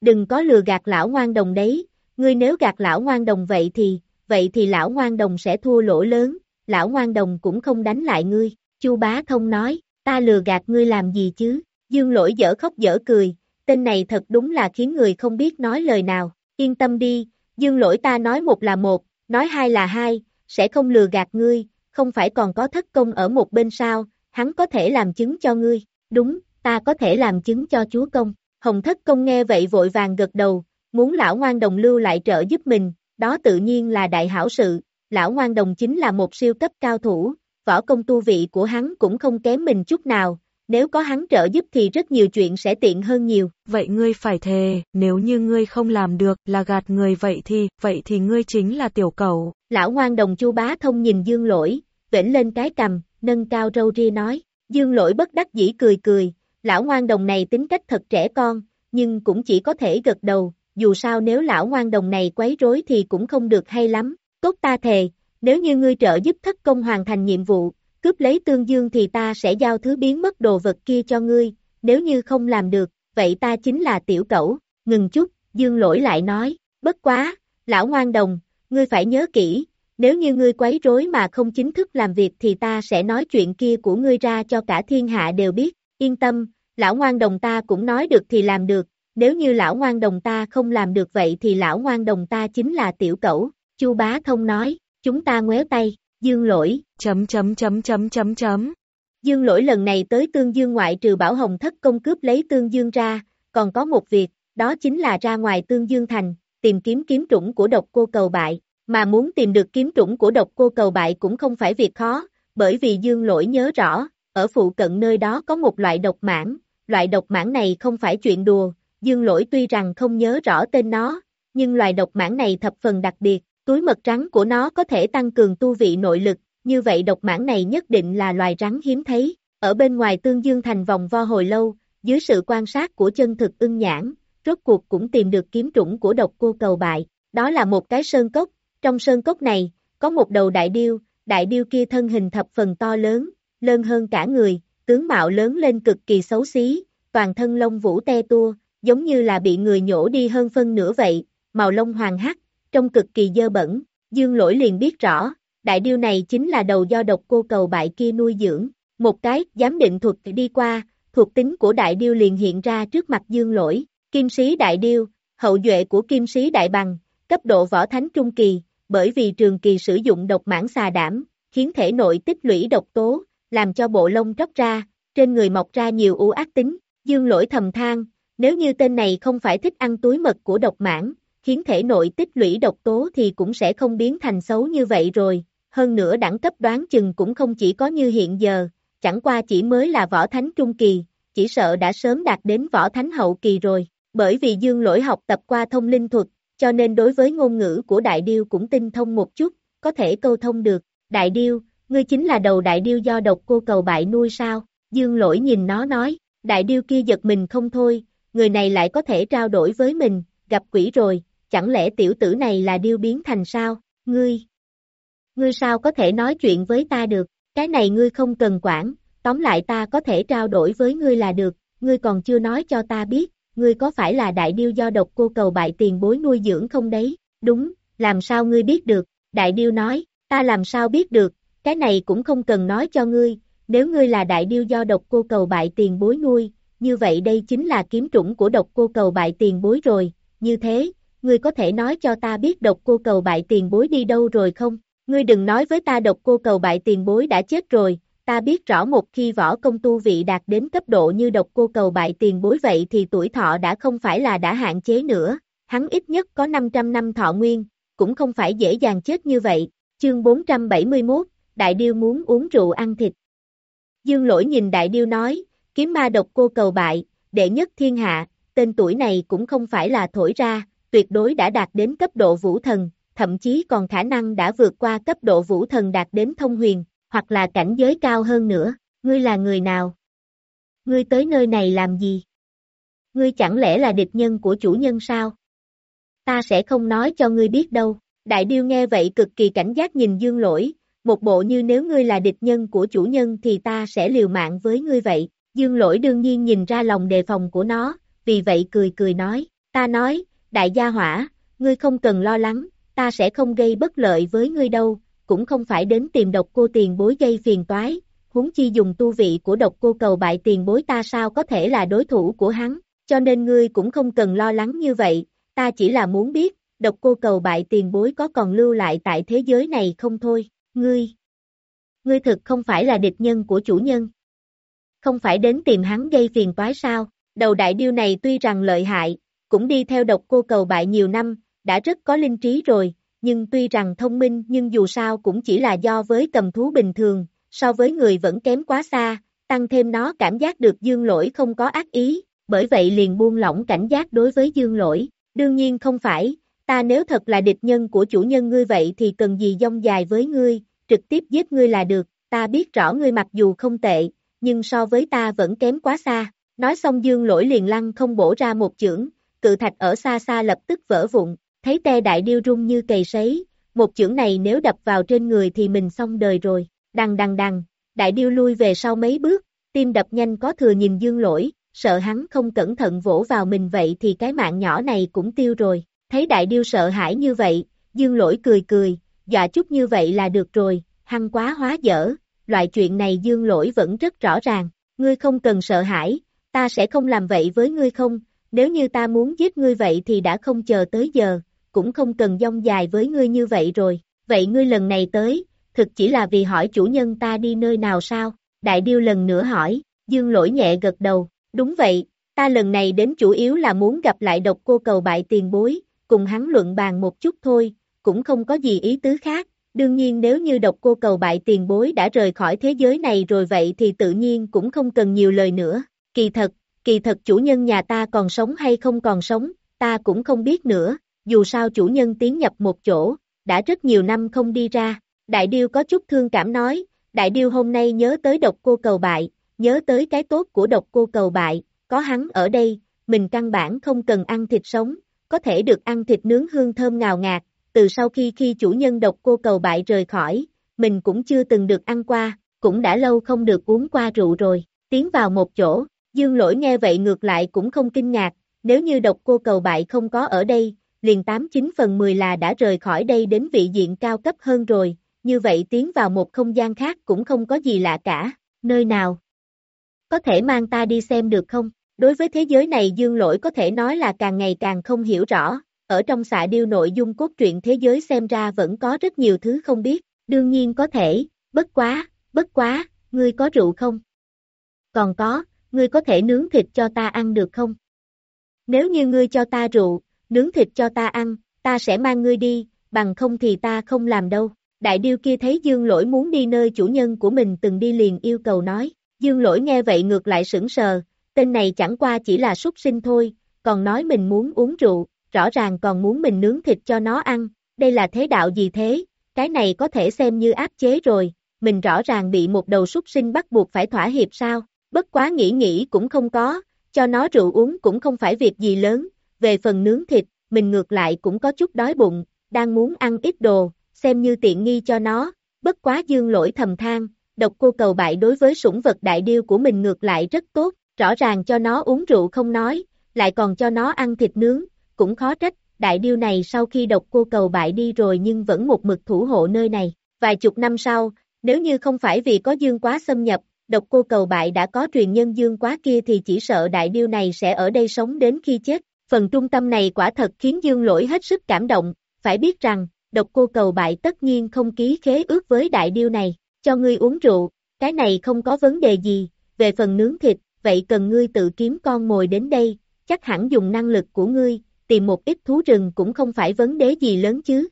Đừng có lừa gạt lão ngoan đồng đấy, ngươi nếu gạt lão ngoan đồng vậy thì, vậy thì lão ngoan đồng sẽ thua lỗ lớn, lão ngoan đồng cũng không đánh lại ngươi, chu bá thông nói, ta lừa gạt ngươi làm gì chứ, dương lỗi dở khóc dở cười, tên này thật đúng là khiến người không biết nói lời nào, yên tâm đi, dương lỗi ta nói một là một, nói hai là hai, sẽ không lừa gạt ngươi, không phải còn có thất công ở một bên sao, hắn có thể làm chứng cho ngươi, đúng, ta có thể làm chứng cho chúa công. Hồng thất công nghe vậy vội vàng gật đầu, muốn lão ngoan đồng lưu lại trợ giúp mình, đó tự nhiên là đại hảo sự, lão ngoan đồng chính là một siêu cấp cao thủ, võ công tu vị của hắn cũng không kém mình chút nào, nếu có hắn trợ giúp thì rất nhiều chuyện sẽ tiện hơn nhiều. Vậy ngươi phải thề, nếu như ngươi không làm được là gạt người vậy thì, vậy thì ngươi chính là tiểu cầu. Lão ngoan đồng chu bá thông nhìn dương lỗi, vĩnh lên cái cầm, nâng cao râu ria nói, dương lỗi bất đắc dĩ cười cười, lão ngoan đồng này tính cách thật trẻ con, nhưng cũng chỉ có thể gật đầu, dù sao nếu lão ngoan đồng này quấy rối thì cũng không được hay lắm, tốt ta thề, nếu như ngươi trợ giúp thất công hoàn thành nhiệm vụ, cướp lấy tương dương thì ta sẽ giao thứ biến mất đồ vật kia cho ngươi, nếu như không làm được, vậy ta chính là tiểu cẩu, ngừng chút, dương lỗi lại nói, bất quá, lão ngoan đồng, ngươi phải nhớ kỹ, nếu như ngươi quấy rối mà không chính thức làm việc thì ta sẽ nói chuyện kia của ngươi ra cho cả thiên hạ đều biết, yên tâm, lão ngoan đồng ta cũng nói được thì làm được, nếu như lão ngoan đồng ta không làm được vậy thì lão ngoan đồng ta chính là tiểu cẩu, Chu Bá Thông nói, chúng ta ngoéo tay, dương lỗi, chấm chấm chấm chấm chấm chấm. Dương lỗi lần này tới tương dương ngoại trừ bảo hồng thất công cướp lấy tương dương ra, còn có một việc, đó chính là ra ngoài tương dương thành, tìm kiếm kiếm trũng của độc cô cầu bại, mà muốn tìm được kiếm trũng của độc cô cầu bại cũng không phải việc khó, bởi vì dương lỗi nhớ rõ, ở phụ cận nơi đó có một loại độc mãn, loại độc mãn này không phải chuyện đùa, dương lỗi tuy rằng không nhớ rõ tên nó, nhưng loài độc mãn này thập phần đặc biệt, túi mật trắng của nó có thể tăng cường tu vị nội lực, như vậy độc mãn này nhất định là loài rắn hiếm thấy, ở bên ngoài tương dương thành vòng vo hồi lâu, dưới sự quan sát của chân thực ưng nhãn, rốt cuộc cũng tìm được kiếm trũng của độc cô cầu bại, đó là một cái sơn cốc, trong sơn cốc này, có một đầu đại điêu, đại điêu kia thân hình thập phần to lớn, lớn hơn cả người, tướng mạo lớn lên cực kỳ xấu xí, toàn thân lông vũ te tua, giống như là bị người nhổ đi hơn phân nửa vậy, màu lông hoàng hắc, trông cực kỳ dơ bẩn, dương lỗi liền biết rõ, đại điêu này chính là đầu do độc cô cầu bại kia nuôi dưỡng, một cái giám định thuật đi qua, thuộc tính của đại điêu liền hiện ra trước mặt dương lỗi, kim sĩ đại điêu, hậu duệ của kim sĩ đại bằng, cấp độ võ thánh trung kỳ, bởi vì trường kỳ sử dụng độc mãn xà đảm, khiến thể nội tích lũy độc tố, làm cho bộ lông tróc ra, trên người mọc ra nhiều u ác tính, dương lỗi thầm than, nếu như tên này không phải thích ăn túi mật của độc mãn, khiến thể nội tích lũy độc tố thì cũng sẽ không biến thành xấu như vậy rồi, hơn nữa đẳng cấp đoán chừng cũng không chỉ có như hiện giờ, chẳng qua chỉ mới là võ thánh trung kỳ, chỉ sợ đã sớm đạt đến võ thánh hậu kỳ rồi, bởi vì dương lỗi học tập qua thông linh thuật, cho nên đối với ngôn ngữ của đại điêu cũng tinh thông một chút, có thể câu thông được, đại điêu, ngươi chính là đầu đại điêu do độc cô cầu bại nuôi sao, dương lỗi nhìn nó nói, đại điêu kia giật mình không thôi, người này lại có thể trao đổi với mình, gặp quỷ rồi, chẳng lẽ tiểu tử này là điêu biến thành sao, ngươi, ngươi sao có thể nói chuyện với ta được, cái này ngươi không cần quản, tóm lại ta có thể trao đổi với ngươi là được, ngươi còn chưa nói cho ta biết, ngươi có phải là đại điêu do độc cô cầu bại tiền bối nuôi dưỡng không đấy, đúng, làm sao ngươi biết được, đại điêu nói, ta làm sao biết được, cái này cũng không cần nói cho ngươi, nếu ngươi là đại điêu do độc cô cầu bại tiền bối nuôi, như vậy đây chính là kiếm trũng của độc cô cầu bại tiền bối rồi, như thế, ngươi có thể nói cho ta biết độc cô cầu bại tiền bối đi đâu rồi không? Ngươi đừng nói với ta độc cô cầu bại tiền bối đã chết rồi, ta biết rõ một khi võ công tu vị đạt đến cấp độ như độc cô cầu bại tiền bối vậy thì tuổi thọ đã không phải là đã hạn chế nữa, hắn ít nhất có 500 năm thọ nguyên, cũng không phải dễ dàng chết như vậy. Chương 471, Đại Điêu muốn uống rượu ăn thịt. Dương lỗi nhìn Đại Điêu nói, kiếm ma độc cô cầu bại, đệ nhất thiên hạ, tên tuổi này cũng không phải là thổi ra, tuyệt đối đã đạt đến cấp độ vũ thần, thậm chí còn khả năng đã vượt qua cấp độ vũ thần đạt đến thông huyền, hoặc là cảnh giới cao hơn nữa, ngươi là người nào? Ngươi tới nơi này làm gì? Ngươi chẳng lẽ là địch nhân của chủ nhân sao? Ta sẽ không nói cho ngươi biết đâu. Đại điêu nghe vậy cực kỳ cảnh giác nhìn dương lỗi, một bộ như nếu ngươi là địch nhân của chủ nhân thì ta sẽ liều mạng với ngươi vậy. Dương lỗi đương nhiên nhìn ra lòng đề phòng của nó, vì vậy cười cười nói, ta nói, đại gia hỏa, ngươi không cần lo lắng, ta sẽ không gây bất lợi với ngươi đâu, cũng không phải đến tìm độc cô tiền bối gây phiền toái, huống chi dùng tu vị của độc cô cầu bại tiền bối ta sao có thể là đối thủ của hắn, cho nên ngươi cũng không cần lo lắng như vậy, ta chỉ là muốn biết, độc cô cầu bại tiền bối có còn lưu lại tại thế giới này không thôi, ngươi. Ngươi thực không phải là địch nhân của chủ nhân, không phải đến tìm hắn gây phiền toái sao, đầu đại điêu này tuy rằng lợi hại, cũng đi theo độc cô cầu bại nhiều năm, đã rất có linh trí rồi, nhưng tuy rằng thông minh nhưng dù sao cũng chỉ là do với cầm thú bình thường, so với người vẫn kém quá xa, tăng thêm nó cảm giác được dương lỗi không có ác ý, bởi vậy liền buông lỏng cảnh giác đối với dương lỗi, đương nhiên không phải, ta nếu thật là địch nhân của chủ nhân ngươi vậy thì cần gì dông dài với ngươi, trực tiếp giết ngươi là được, ta biết rõ ngươi mặc dù không tệ, nhưng so với ta vẫn kém quá xa, nói xong dương lỗi liền lăng không bổ ra một chưởng, cự thạch ở xa xa lập tức vỡ vụn, thấy te đại điêu rung như cầy sấy, một chưởng này nếu đập vào trên người thì mình xong đời rồi, đằng đằng đằng, đại điêu lui về sau mấy bước, tim đập nhanh có thừa nhìn dương lỗi, sợ hắn không cẩn thận vỗ vào mình vậy thì cái mạng nhỏ này cũng tiêu rồi, thấy đại điêu sợ hãi như vậy, dương lỗi cười cười, dọa chút như vậy là được rồi, hăng quá hóa dở, loại chuyện này dương lỗi vẫn rất rõ ràng, ngươi không cần sợ hãi, ta sẽ không làm vậy với ngươi không, nếu như ta muốn giết ngươi vậy thì đã không chờ tới giờ, cũng không cần dông dài với ngươi như vậy rồi, vậy ngươi lần này tới, thực chỉ là vì hỏi chủ nhân ta đi nơi nào sao, đại điêu lần nữa hỏi, dương lỗi nhẹ gật đầu, đúng vậy, ta lần này đến chủ yếu là muốn gặp lại độc cô cầu bại tiền bối, cùng hắn luận bàn một chút thôi, cũng không có gì ý tứ khác, đương nhiên nếu như độc cô cầu bại tiền bối đã rời khỏi thế giới này rồi vậy thì tự nhiên cũng không cần nhiều lời nữa, kỳ thật, kỳ thật chủ nhân nhà ta còn sống hay không còn sống, ta cũng không biết nữa, dù sao chủ nhân tiến nhập một chỗ, đã rất nhiều năm không đi ra, đại điêu có chút thương cảm nói, đại điêu hôm nay nhớ tới độc cô cầu bại, nhớ tới cái tốt của độc cô cầu bại, có hắn ở đây, mình căn bản không cần ăn thịt sống, có thể được ăn thịt nướng hương thơm ngào ngạt, từ sau khi khi chủ nhân độc cô cầu bại rời khỏi, mình cũng chưa từng được ăn qua, cũng đã lâu không được uống qua rượu rồi, tiến vào một chỗ, dương lỗi nghe vậy ngược lại cũng không kinh ngạc, nếu như độc cô cầu bại không có ở đây, liền 89 phần 10 là đã rời khỏi đây đến vị diện cao cấp hơn rồi, như vậy tiến vào một không gian khác cũng không có gì lạ cả, nơi nào? Có thể mang ta đi xem được không? Đối với thế giới này dương lỗi có thể nói là càng ngày càng không hiểu rõ, ở trong xạ điêu nội dung cốt truyện thế giới xem ra vẫn có rất nhiều thứ không biết, đương nhiên có thể, bất quá, bất quá, ngươi có rượu không? Còn có, ngươi có thể nướng thịt cho ta ăn được không? Nếu như ngươi cho ta rượu, nướng thịt cho ta ăn, ta sẽ mang ngươi đi, bằng không thì ta không làm đâu. Đại điêu kia thấy dương lỗi muốn đi nơi chủ nhân của mình từng đi liền yêu cầu nói, dương lỗi nghe vậy ngược lại sững sờ, tên này chẳng qua chỉ là súc sinh thôi, còn nói mình muốn uống rượu, rõ ràng còn muốn mình nướng thịt cho nó ăn, đây là thế đạo gì thế, cái này có thể xem như áp chế rồi, mình rõ ràng bị một đầu súc sinh bắt buộc phải thỏa hiệp sao, bất quá nghĩ nghĩ cũng không có, cho nó rượu uống cũng không phải việc gì lớn, về phần nướng thịt, mình ngược lại cũng có chút đói bụng, đang muốn ăn ít đồ, xem như tiện nghi cho nó, bất quá dương lỗi thầm than, độc cô cầu bại đối với sủng vật đại điêu của mình ngược lại rất tốt, rõ ràng cho nó uống rượu không nói, lại còn cho nó ăn thịt nướng, cũng khó trách, đại điêu này sau khi độc cô cầu bại đi rồi nhưng vẫn một mực thủ hộ nơi này, vài chục năm sau, nếu như không phải vì có dương quá xâm nhập, độc cô cầu bại đã có truyền nhân dương quá kia thì chỉ sợ đại điêu này sẽ ở đây sống đến khi chết, phần trung tâm này quả thật khiến dương lỗi hết sức cảm động, phải biết rằng, độc cô cầu bại tất nhiên không ký khế ước với đại điêu này, cho ngươi uống rượu, cái này không có vấn đề gì, về phần nướng thịt, vậy cần ngươi tự kiếm con mồi đến đây, chắc hẳn dùng năng lực của ngươi, tìm một ít thú rừng cũng không phải vấn đề gì lớn chứ.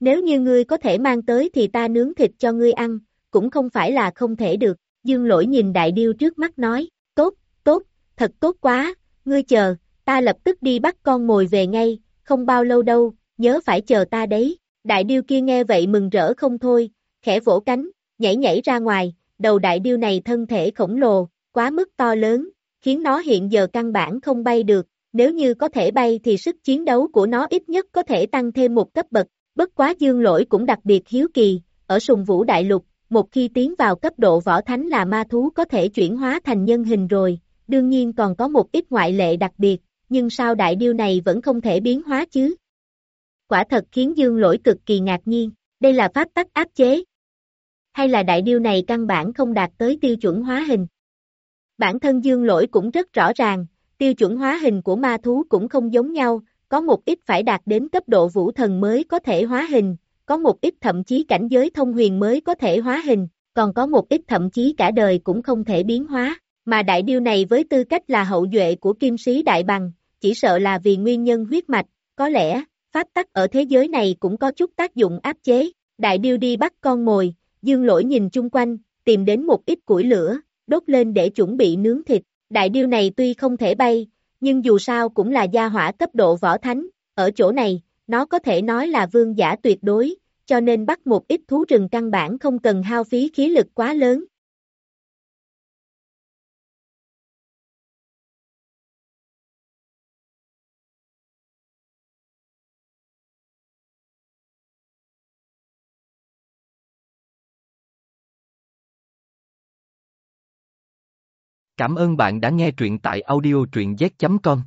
Nếu như ngươi có thể mang tới thì ta nướng thịt cho ngươi ăn, cũng không phải là không thể được, dương lỗi nhìn đại điêu trước mắt nói, tốt, tốt, thật tốt quá, ngươi chờ, ta lập tức đi bắt con mồi về ngay, không bao lâu đâu, nhớ phải chờ ta đấy. Đại điêu kia nghe vậy mừng rỡ không thôi, khẽ vỗ cánh, nhảy nhảy ra ngoài, đầu đại điêu này thân thể khổng lồ, quá mức to lớn, khiến nó hiện giờ căn bản không bay được, nếu như có thể bay thì sức chiến đấu của nó ít nhất có thể tăng thêm một cấp bậc, bất quá dương lỗi cũng đặc biệt hiếu kỳ, ở sùng vũ đại lục, một khi tiến vào cấp độ võ thánh là ma thú có thể chuyển hóa thành nhân hình rồi, đương nhiên còn có một ít ngoại lệ đặc biệt, nhưng sao đại điêu này vẫn không thể biến hóa chứ? Quả thật khiến dương lỗi cực kỳ ngạc nhiên, đây là pháp tắc áp chế. Hay là đại điêu này căn bản không đạt tới tiêu chuẩn hóa hình? Bản thân dương lỗi cũng rất rõ ràng, tiêu chuẩn hóa hình của ma thú cũng không giống nhau, có một ít phải đạt đến cấp độ vũ thần mới có thể hóa hình, có một ít thậm chí cảnh giới thông huyền mới có thể hóa hình, còn có một ít thậm chí cả đời cũng không thể biến hóa, mà đại điêu này với tư cách là hậu duệ của kim sĩ đại bằng, chỉ sợ là vì nguyên nhân huyết mạch, có lẽ, pháp tắc ở thế giới này cũng có chút tác dụng áp chế, đại điêu đi bắt con mồi, dương lỗi nhìn chung quanh, tìm đến một ít củi lửa, đốt lên để chuẩn bị nướng thịt, đại điêu này tuy không thể bay, nhưng dù sao cũng là gia hỏa cấp độ võ thánh, ở chỗ này, nó có thể nói là vương giả tuyệt đối, cho nên bắt một ít thú rừng căn bản không cần hao phí khí lực quá lớn. Cảm ơn bạn đã nghe truyện tại audiotruyenz.com.